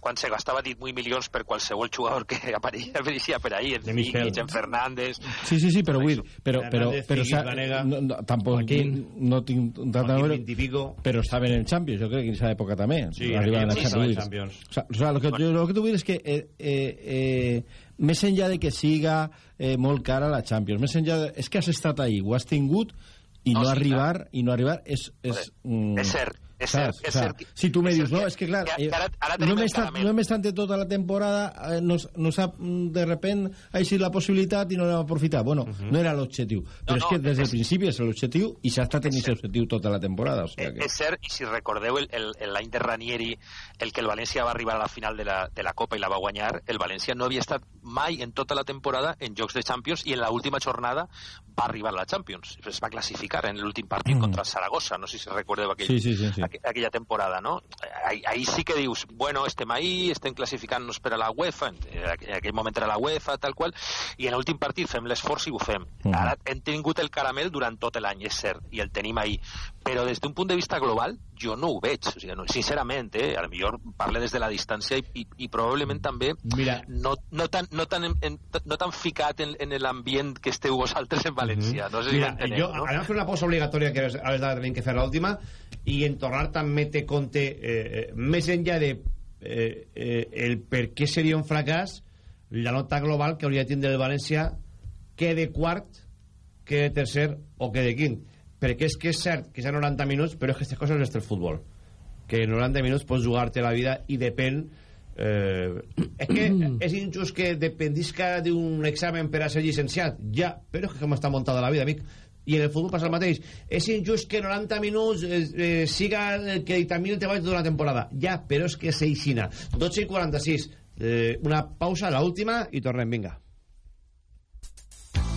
quan se gastava 18 milions per qualsevol jugador que apareixia, apareixia per ahí, en. Quique, en Fernández... Sí, sí, sí, però vull dir, però, però, però, Quique, s'ha- Planega, no, no, tampoc Joaquín. no tinc tanta Joaquín, memòria, 20 i pico. però estaven en Champions, jo crec que en aquesta època també. Sí, arribaven en a aquella Champions. època estaven en Champions. O sea, o sea, lo que, jo, lo que tu vull és que eh, eh, eh, més enllà de que siga eh, molt cara la Champions, més enllà de, és que has estat ahí, ho has tingut i No, no, sí, arribar i no arribar és, és, mm, És cert, És saps? cert, és sea, cert si tu me dius, no, és que clar, que eh, ara- ara no hem estat, no tota la temporada, eh, nos, nos ha, mm, de repente ha sigut la possibilitat i no l'hem aprofitat. Bueno, no era l'objectiu. Però és no, que des del principi és l'objectiu i s'ha estat tenint aquest objectiu tota la temporada. O sigui que... És cert, i si recordeu el- el- el- l'any de Ranieri, el que el València va arribar a la final de la, de la Copa i la va guanyar, el València no havia estat mai en tota la temporada en Jocs de Champions i en la última jornada va arribar a la Champions. Es va classificar en l'últim partit Mm. contra el Saragossa, no sé si recordeu aquell, Sí, sí, sí, sí. Aqu- aquella temporada, no? Ahí, ahí sí que dius, bueno, estem ahí, estem classificant-nos per a la UEFA, en, aquell moment era la UEFA, tal qual, i en l'últim partit fem l'esforç i ho fem. Mhm. Ara hem tingut el caramel durant tot l'any, és cert, i el tenim ahí. Però des d'un punt de vista global, jo no ho veig. O sigui, no, sincerament, eh? a lo millor parle des de la distància i, i, i probablement també Mira. no, no, tan, no, tan, en, no tan ficat en, en l'ambient que esteu vosaltres en València. No sé si Mira, m'enteneu, no? anem a fer una pausa obligatòria que a les d'ara tenim que fer l'última i en tornar també té compte eh, eh, més enllà de eh, eh, el per què seria un fracàs la nota global que hauria de tindre el València quede quart quede tercer o quede quint perquè és que és cert que hi ha 90 minuts però és que aquestes coses és el futbol. Que en 90 minuts pots jugar-te la vida i depèn eh, és que és injust que dependisca d'un examen per a ser llicenciat. Ja, però és que com està muntada la vida amic? I en el futbol passa el mateix. És injust que 90 minuts eh, eh, siga el que dictamini el treball d'una temporada. Ja, però és que s'eixina 12 i 46 eh, una pausa, la última i tornem, vinga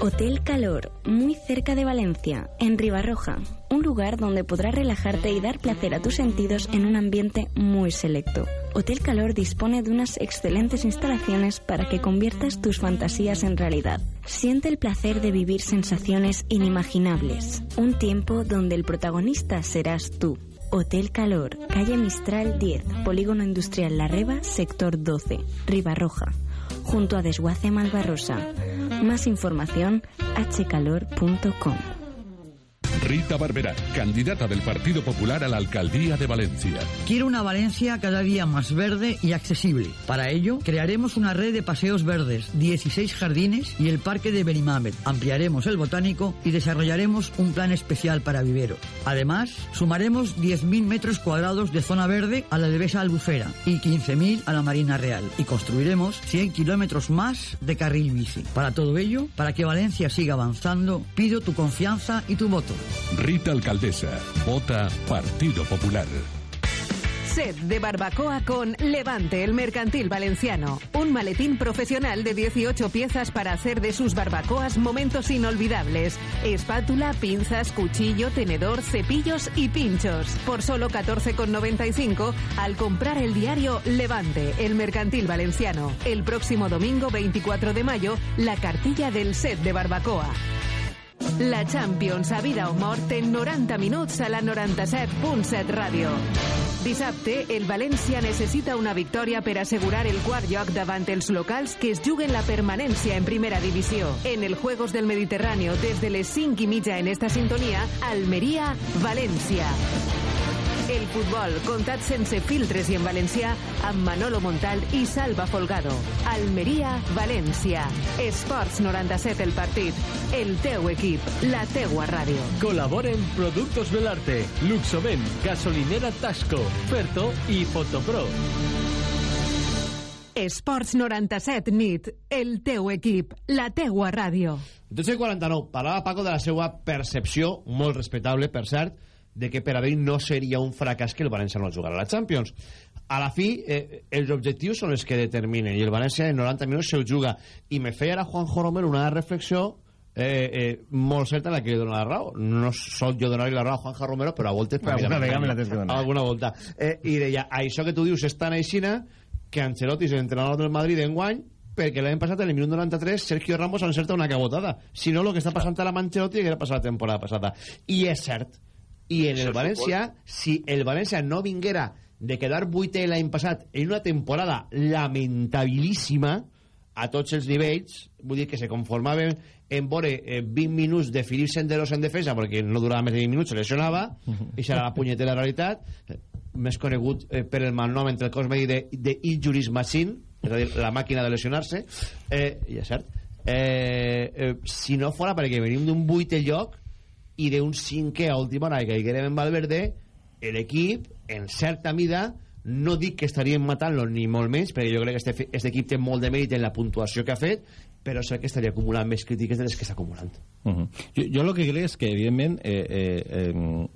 Hotel Calor, muy cerca de Valencia, en Ribarroja. Un lugar donde podrás relajarte y dar placer a tus sentidos en un ambiente muy selecto. Hotel Calor dispone de unas excelentes instalaciones para que conviertas tus fantasías en realidad. Siente el placer de vivir sensaciones inimaginables. Un tiempo donde el protagonista serás tú. Hotel Calor, calle Mistral 10, Polígono Industrial La Reba, sector 12, Ribarroja, junto a Desguace Malvarrosa. Más información hcalor.com. Rita Barberá, candidata del Partido Popular a la alcaldía de Valencia. Quiero una Valencia cada día más verde y accesible. Para ello, crearemos una red de paseos verdes, 16 jardines y el parque de Benimamet. Ampliaremos el botánico y desarrollaremos un plan especial para viveros. Además, sumaremos 10.000 metros cuadrados de zona verde a la Devesa Albufera y 15.000 a la Marina Real. Y construiremos 100 kilómetros más de carril bici. Para todo ello, para que Valencia siga avanzando, pido tu confianza y tu voto. Rita Alcaldesa. Vota Partido Popular. Set de barbacoa con Levante, el mercantil valenciano. Un maletín profesional de 18 piezas para hacer de sus barbacoas momentos inolvidables. Espátula, pinzas, cuchillo, tenedor, cepillos y pinchos. Por solo 14,95 al comprar el diario Levante, el mercantil valenciano. El próximo domingo 24 de mayo, la cartilla del set de barbacoa. La Champions a vida o mort en 90 minuts a la 97.7 ràdio. Dissabte, el València necessita una victòria per assegurar el quart lloc davant els locals que es juguen la permanència en primera divisió. En el Juegos del Mediterráneo, desde les 5 i mitja en esta sintonia, Almeria, València. El futbol, contat sense filtres i en valencià, amb Manolo Montal i Salva Folgado. Almeria, València. Esports 97 el partit. El teu equip, la teua ràdio. Colaboren Productos Belarte, Luxoven, Gasolinera Tasco, Ferto i Fotopro. Esports 97 nit, el teu equip, la teua ràdio. 12.49, parlava Paco de la seva percepció, molt respectable, per cert, de que per a ell no seria un fracàs que el València no jugara a la Champions. A la fi, eh, els objectius són els que determinen, i el València en 90 minuts se ho juga. I me feia ara Juanjo Romero una reflexió eh, eh, molt certa en la que li dono la raó. No soc jo donar-li la raó a Juanjo Romero, però a voltes... per mi Alguna vegada me la tens que donar. Alguna volta. Eh, I deia, això que tu dius és tan aixina que Ancelotti és l'entrenador del Madrid enguany perquè l'any passat, en el minut 93, Sergio Ramos encerta una cabotada. Si no, el que està passant a la Manchelotti que era passar la temporada passada. I és cert. I en el València, si el València no vinguera de quedar vuitè l'any passat en una temporada lamentabilíssima a tots els nivells, vull dir que se conformaven en veure eh, 20 minuts de Filip Senderos en defensa, perquè no durava més de 20 minuts, se lesionava, i serà la punyetera realitat, més conegut eh, per el malnom entre el cos mèdic de, de Injuries Machine, és a dir, la màquina de lesionar-se, eh, i és cert, eh, eh, si no fora perquè venim d'un vuitè lloc i d'un cinquè a última hora que caiguérem en Valverde, l'equip, en certa mida, no dic que estaríem matant-lo ni molt menys, perquè jo crec que este equip té molt de mèrit en la puntuació que ha fet, però sé que estaria acumulant més crítiques de les que està acumulant. Uh -huh. jo, jo el que crec és que, evidentment, eh, eh, eh,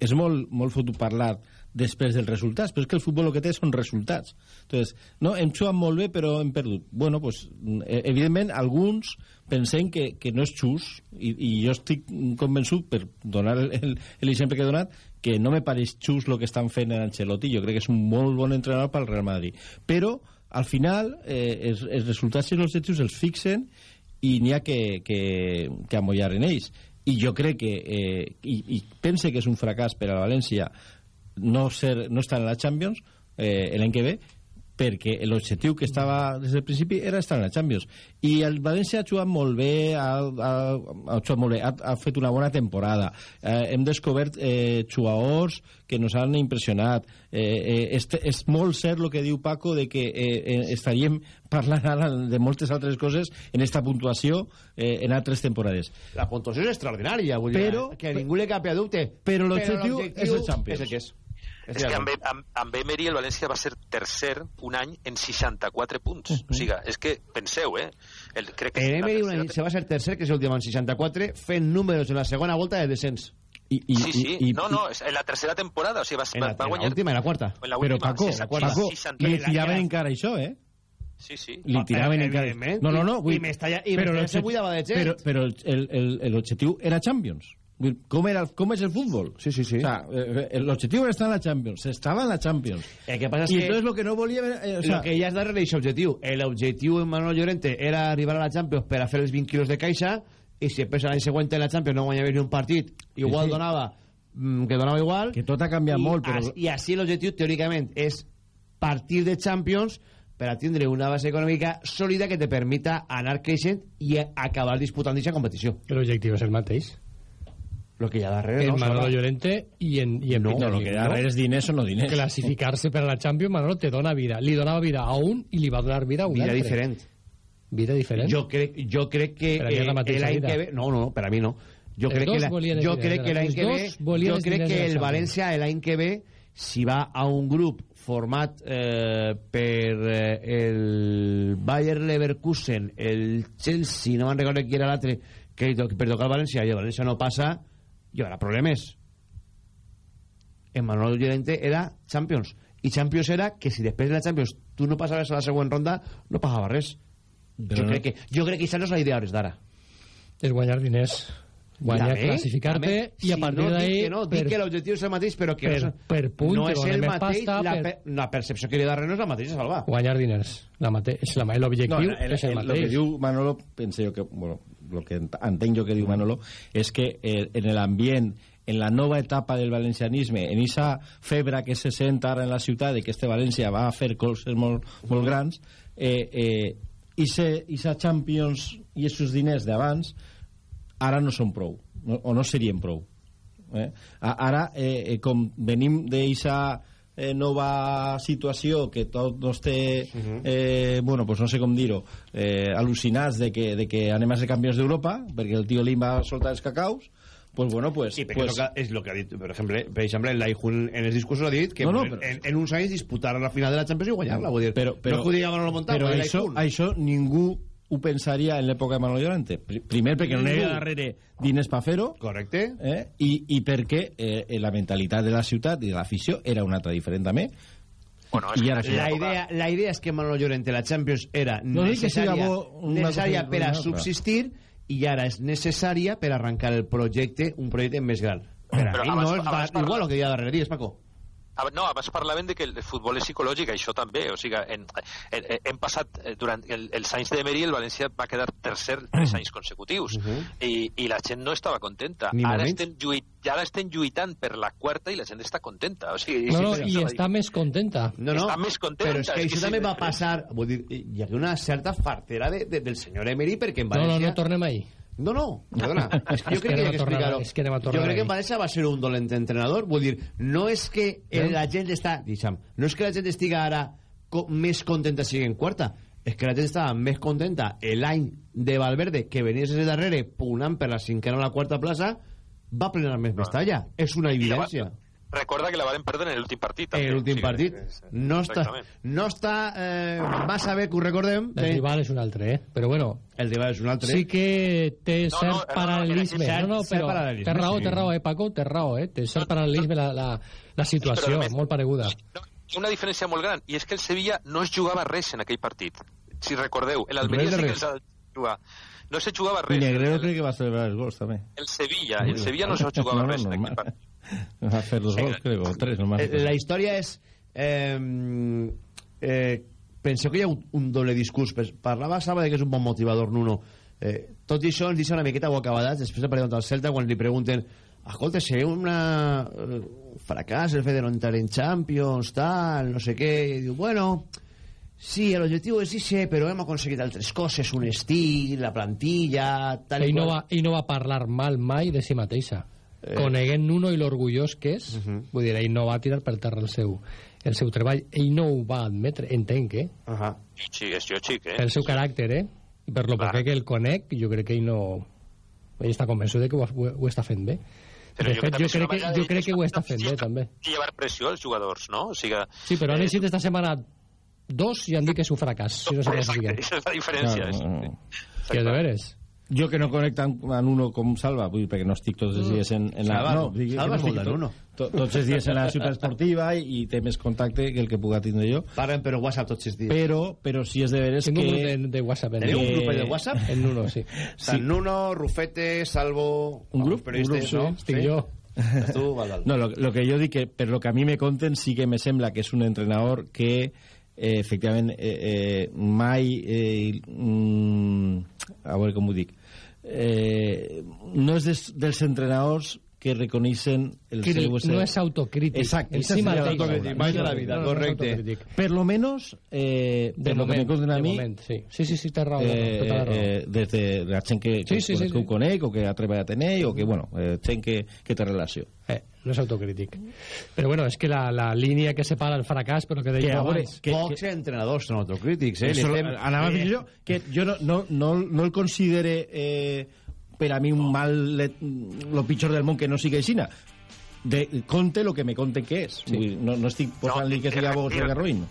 és molt, molt fotut parlar després dels resultats, però és que el futbol el que té són resultats. Entonces, no, hem jugat molt bé, però hem perdut. Bueno, pues, eh, evidentment, alguns pensem que, que no és just, i, i jo estic convençut, per donar l'exemple que he donat, que no me pareix just el que estan fent en Ancelotti. Jo crec que és un molt bon entrenador pel Real Madrid. Però, al final, eh, els, els resultats i els objectius els fixen i n'hi ha que, que, que amollar en ells. I jo crec que, eh, i, i pense que és un fracàs per a València no, ser, no estar en la Champions eh, l'any que ve perquè l'objectiu que estava des del principi era estar en la Champions i el València ha jugat molt bé ha, ha, ha jugat molt bé ha, ha fet una bona temporada eh, hem descobert eh, jugadors que nos han impressionat eh, eh, és, és molt cert el que diu Paco de que eh, eh, estaríem parlant ara de moltes altres coses en esta puntuació eh, en altres temporades La puntuació és extraordinària, vull Però- dir, que ningú li cap a dubte. però l'objectiu és el Champions. És el que és. És que amb, amb, amb Emery el València va ser tercer un any en 64 punts. O sigui, és que, penseu, eh? El, crec que El la Emery tercera se va ser tercer, que és l'últim en 64, fent números en la segona volta de descens. I, i, sí, sí, no, no, és en la tercera temporada, o sigui, va, En la, va, va en la guanyar... última i la quarta. En la però Paco, sí, Paco, Paco, li tiraven encara això, eh? Sí, sí. li tiraven Eh, encara no, no, no, I- i m'estalla- i però de gent. però, però el- el- el- l'objectiu era Champions Vull com, era, com és el futbol sí, sí, sí. o sea, eh, l'objectiu era estar en la Champions estava en la Champions El que passa és i que... entonces lo que no volia eh, o sea, Lo que ja és darrere d'aquest objectiu. L'objectiu en Manuel Llorente era arribar a la Champions per a fer els 20 quilos de caixa i si després l'any següent en la Champions no guanyava ni un partit, igual sí. donava mm, que donava igual. que tot ha canviat I, molt però... as- I així l'objectiu, teòricament, és partir de Champions per a tindre una base econòmica sòlida que te permita anar creixent i acabar disputant aquesta competició. L'objectiu és el mateix. Lo que hi ha darrere, En no? Manolo? Llorente y en, y en No, Peter no, lo Lim, que darrere és diners o no diners Clasificarse para la Champions, Manolo, te dona vida. Li donava vida a un i li va donar vida a un Vida altre. diferent. Vida diferent. Jo crec, jo crec que Per a mi és la eh, l'any vida. que ve... No, no, per a mi no. Jo Els crec que, la, jo crec que la- l'any que ve... Jo crec que el. València l'any que ve si va a un grup format eh, per eh, el Bayer Leverkusen, el Chelsea, no me'n recordo qui era l'altre, que per tocar el València, i el València no passa, hi haurà problemes. En Manuel Llorente era Champions. I Champions era que si després de la Champions tu no passaves a la següent ronda, no pagava res. Però jo, no- crec que, jo crec que això no és la idea a hores d'ara. És guanyar diners. Guanyar, classificar-te i a Si partir no, d'ahí... que no, dic que l'objectiu és el mateix, però que per, no, per punt no és el mateix, pasta la, per per... la percepció que li darrere no és la mateixa, Salva. guanyar diners. La mate... és la... L'objectiu No, el, és el el, el que mateix. diu Manolo, pense jo que, bueno, lo que ent- entenc jo que diu Manolo, és que eh, en l'ambient, en la nova etapa del valencianisme, en esa febre que se sent ara en la ciutat de que este València va a fer coses molt, molt grans, eh, eh, ise, isa Champions i esos diners d'abans ara no són prou, no, o no serien prou. Eh? Ara, eh, eh, com venim d'eixa eh, nova situació que tot nos té, eh, bueno, pues no sé com dir-ho, eh, al·lucinats de que, de que anem a ser campions d'Europa, perquè el tio Lim va soltar els cacaus, pues bueno, pues... Sí, pues, lo que, és lo que ha dit, per exemple, per exemple el Laijun en els discursos ha dit que No, no, en, però- en, en uns anys disputar la final de la Champions i guanyar-la, vull dir, però, però, no és que ho digui Manolo Montalvo, però això, això ningú ho pensaria en l'època de Manolo Llorente. Pri- Primer perquè no hi havia darrere diners per fer-ho, Correcte. eh? I, i perquè eh, la mentalitat de la ciutat i de l'afició era una altra diferent també. Bueno, I ara La idea, la idea és que Manolo Llorente la Champions era No necessària, bo necessària per a subsistir i ara és necessària per arrencar el projecte, un projecte més gran. Per a Però mi abans- no és igual el que hi ha darrere. Digues, Paco. No, abans parlaven de que el futbol és psicològic, això també, o sigui, en, en, hem passat, eh, durant el, els anys d'Emery, el València va quedar tercer tres anys consecutius, i, i la gent no estava contenta. Ni Ara moments. estem, lluit, ja estem lluitant per la quarta i la gent està contenta. O sigui, No, no, i està més contenta. No, no, Està més contenta, però és que és que això sí, també va passar... Vull dir, hi ha una certa fartera de, de, del senyor Emery perquè en No, no, València... no tornem ahí. No, no, perdona. És que jo que crec que que tornar- explicar-ho. és que anem a Jo tornar crec que València va ser un dolent entrenador. Vull dir, no és que Eh? la gent està... Dixam, no és que la gent estiga ara co més contenta sigui en quarta. És que la gent estava més contenta l'any de Valverde, que venia de darrere pugnant per la cinquena o la quarta plaça, va plenar més Mestalla. És una evidència. Recorda que la van perdre en l'últim partit. també. El últim O sigui, partit no està, no està eh, massa bé que ho recordem. El rival és un altre, eh? Però bueno... El rival és un altre. Sí que té No, cert no, no, paral·lelisme. No, no, però té raó, sí. té raó, eh, Paco? Té raó, eh? Té cert paral·lelisme la, la, la situació, molt pareguda. Ha una diferència molt gran, i és que el Sevilla no es jugava res en aquell partit. Si recordeu, l'Almeria sí que els ha jugar. No se jugava res. Negrero crec que va celebrar els gols, també. El Sevilla, el Sevilla no se jugava No, no, res en aquell partit. Va fer dos gols, crec, o tres, nomás. Eh, La història és... Eh, eh, penseu que hi ha un, un doble discurs. Parlava Saba de que és un bon motivador, Nuno. Eh, tot i això ens deixa una miqueta boacabadats després de parlar contra el Celta quan li pregunten escolta, seria una eh, un fracàs el fet de no entrar en Champions, tal, no sé què. I diu, bueno, sí, el objetivo es ese, pero hemos conseguido altres coses, un estil, la plantilla, tal i Ell no, va, ell no va parlar mal mai de si mateixa. Eh. Coneguent Nuno i l'orgullós que és, vull dir, ell no va tirar per terra el seu, el seu treball. Ell no ho va admetre, entenc, eh? Uh -huh. Sí, és jo xic, eh? El seu caràcter, eh? I per lo poquet que el conec, jo crec que ell no... Ell està convençut de que ho, ho, ho està fent bé. Però De jo fet, jo crec, que, jo crec que ho està fent bé, també. I llevar pressió als jugadors, no? O sigui, Sí, però han eixit esta setmana dos i han dit que és un fracàs, si no és la diferència. Claro, Que de veres. Jo que no connecta en Nuno com Salva, vull dir, perquè no estic tots els dies en, en la... Salva, no, dic que Salva no estic Nuno. to, tots els dies en la ciutat esportiva i, i té més contacte que el que puga tindre jo. Parlen per WhatsApp tots els dies. Però, però sí és de veres Tinc que... un grup de, de WhatsApp. en Teniu un grup de WhatsApp? En Nuno, sí. Sant Nuno, Rufete, Salvo... Un grup? Un grup, no? sí, estic jo. Tu, val, val. No, lo, lo que jo dic que per lo que a mi me conten sí que me sembla que és un entrenador que eh, efectivament eh, eh, mai eh, mm, a veure com ho dic eh, no és des, dels entrenadors que reconeixen el Que seu... no és autocrític. Exacte. En sí seria mateix. l'autocrítica. Mai de la vida, No, no, no, correcte. autocrític. Per lo menos, eh, De per lo que me moment, conten a mi, moment, sí. Sí, sí, sí, té raó. eh, tota la raó. eh, des de la gent que, que, Sí, sí, sí, que ho sí. conec o que ha treballat en ell o que, bueno, eh, gent que, que té relació. Eh, no és autocrític. Però bueno, és que la, la línia que separa el fracàs, però que Que, deia veure, abans... que- Pocs entrenadors són autocrítics, eh? Eso, L'estem- anava dir jo que jo no, no, no, no el considere eh, per a mi un mal lo pitjor del món que no sigui aixina de, conte lo que me conte que és sí. Vull, no, no estic posant-li que siga bo o siga ruïn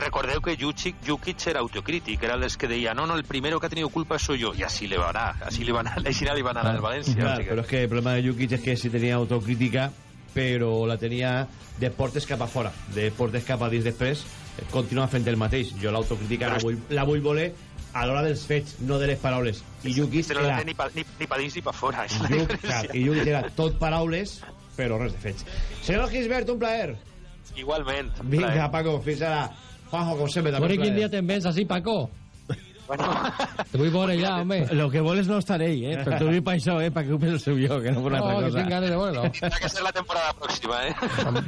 Recordeu que Jukic, Jukic era autocrític, era el que deia, no, no, el primero que ha tenido culpa soy yo, y así le van a, así le van a, así le van a dar al Valencia. Clar, así que- però és que el problema de Jukic és que sí tenia autocrítica, però la tenia de portes cap a fora, de portes cap a dins després, continua fent el mateix. Jo l'autocrítica la, vull, la vull voler a l'hora dels fets, no de les paraules. I Jukic Pero no era... ni pa, ni, ni pa dins ni pa fora. diferència. clar, I Jukic era tot paraules, però res de fets. Senyor Gisbert, un plaer. Igualment. Vinga, Paco, fins ara. Juanjo, com sempre, A també un quin dia plaer. te'n vens així, Paco. Te vull veure ja, home. lo que voles no estar ell eh? però tu dius per això, eh? perquè ho penso jo que no per una No, altra que cosa tinc ganes de veure-lo. Tendrá que ser la temporada próxima, ¿eh?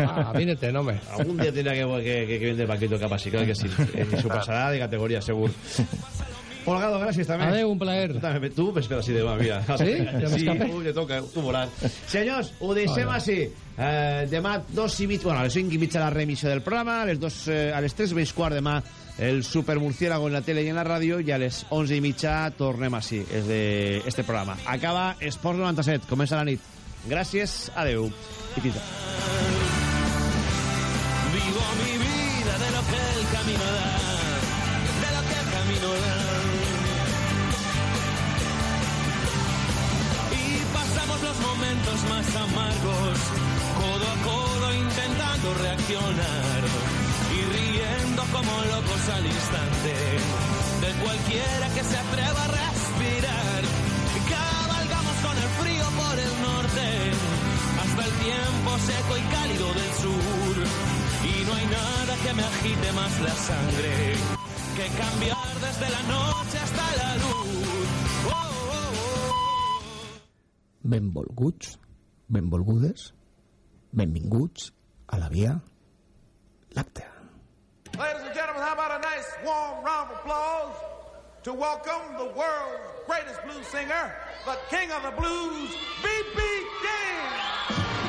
Ah, vínete, no, home. Algún día tendrá que, que, que, que vender Paquito cap així, clar que sí. Eh, S'ho passarà de categoria, segur. Polgado, gràcies també. Adéu, un plaer. Tu també, tu ves per així demà, mira. Sí? Ja sí, tu, te toca, tu veuràs. Senyors, ho deixem Hola. així. Eh, demà, dos i mig, bueno, a les 5 i mitja la remissió del programa, a les, dos, eh, a les 3 menys quart demà el Super Murciélago en la tele i en la ràdio i a les 11 i mitja tornem així, és de este programa. Acaba Esports 97, comença la nit. Gràcies, adeu. I pita. Vivo mi vida de lo que el camino da, de lo que el camino da. Y pasamos los momentos más amargos, codo a codo intentando reaccionar y como locos al instante de cualquiera que se atreva a respirar. Cabalgamos con el frío por el norte hasta el tiempo seco y cálido del sur. que me agite más la sangre que cambiar desde la noche hasta la luz. Oh, oh, oh. Benvolguts, benvolgudes, benvinguts a la Via Làctea. Ladies and gentlemen, how about a nice warm round of applause to welcome the world's greatest blues singer, the king of the blues, B.B. King.